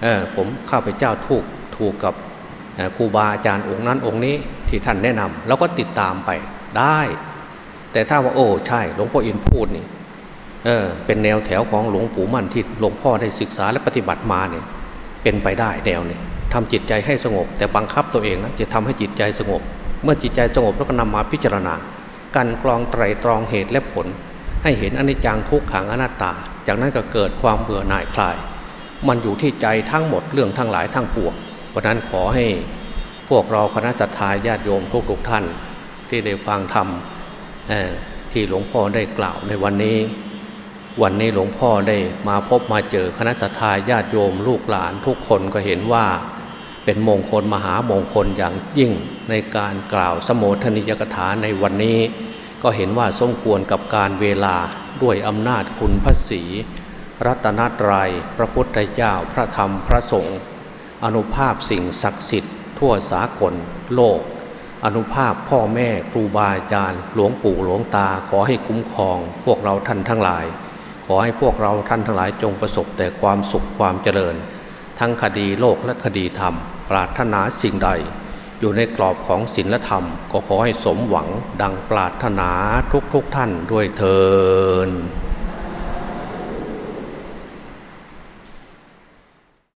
เออผมข้าพเจ้าถูกถูกกับครูบาอาจารย์องค์นั้นองค์นี้ที่ท่านแนะนำแล้วก็ติดตามไปได้ แต่ถ้าว่าโอ้ใช่หลวงพ่ออินพูดนี่เออเป็นแนวแถวของหลวงปู่มั่นที่หลวงพ่อได้ศึกษาและปฏิบัติมาเนี่ย เป็นไปได้แนวนี้ทำจิตใจให้สงบ แต่บังคับตัวเองนะจะทำให้จิตใจสงบ เมื่อจิตใจสงบแล้วก็นำมาพิจารณา การกรองไตรตรองเหตุและผล ให้เห็นอนิจจังทุกขังอนัตตา จากนั้นก็เกิดความเบื่อหน่ายคลาย มันอยู่ที่ใจทั้งหมดเรื่องทั้งหลายทั้งปวงเพราะนั้นขอให้พวกเราคณะสัตยาญาติโยมทุกๆท่าน ที่ได้ฟังธรรมที่หลวงพ่อได้กล่าวในวันนี้ วันนี้หลวงพ่อได้มาพบมาเจอคณะสัตยาญาติโยมลูกหลานทุกคนก็เห็นว่าเป็นมงคลมหามงคลอย่างยิ่งในการกล่าวสมโภชนิยกถาในวันนี้ ก็เห็นว่าสมควรกับการเวลาด้วยอำนาจคุณพระศรีรัตนตรยัยพระพุทธเจ้าพระธรรมพระสงฆ์อนุภาพสิ่งศักดิ์สิทธิ์ ทั่วสากลโลก อนุภาพพ่อแม่ครูบาอาจารย์ หลวงปู่หลวงตาขอให้คุ้มครอง พวกเราท่านทั้งหลาย ขอให้พวกเราท่านทั้งหลายจงประสบแต่ความสุขความเจริญ ทั้งคดีโลกและคดีธรรม ปรารถนาสิ่งใด อยู่ในกรอบของศีลธรรม ก็ขอให้สมหวังดังปรารถนาทุกๆทท่านด้วยเทอ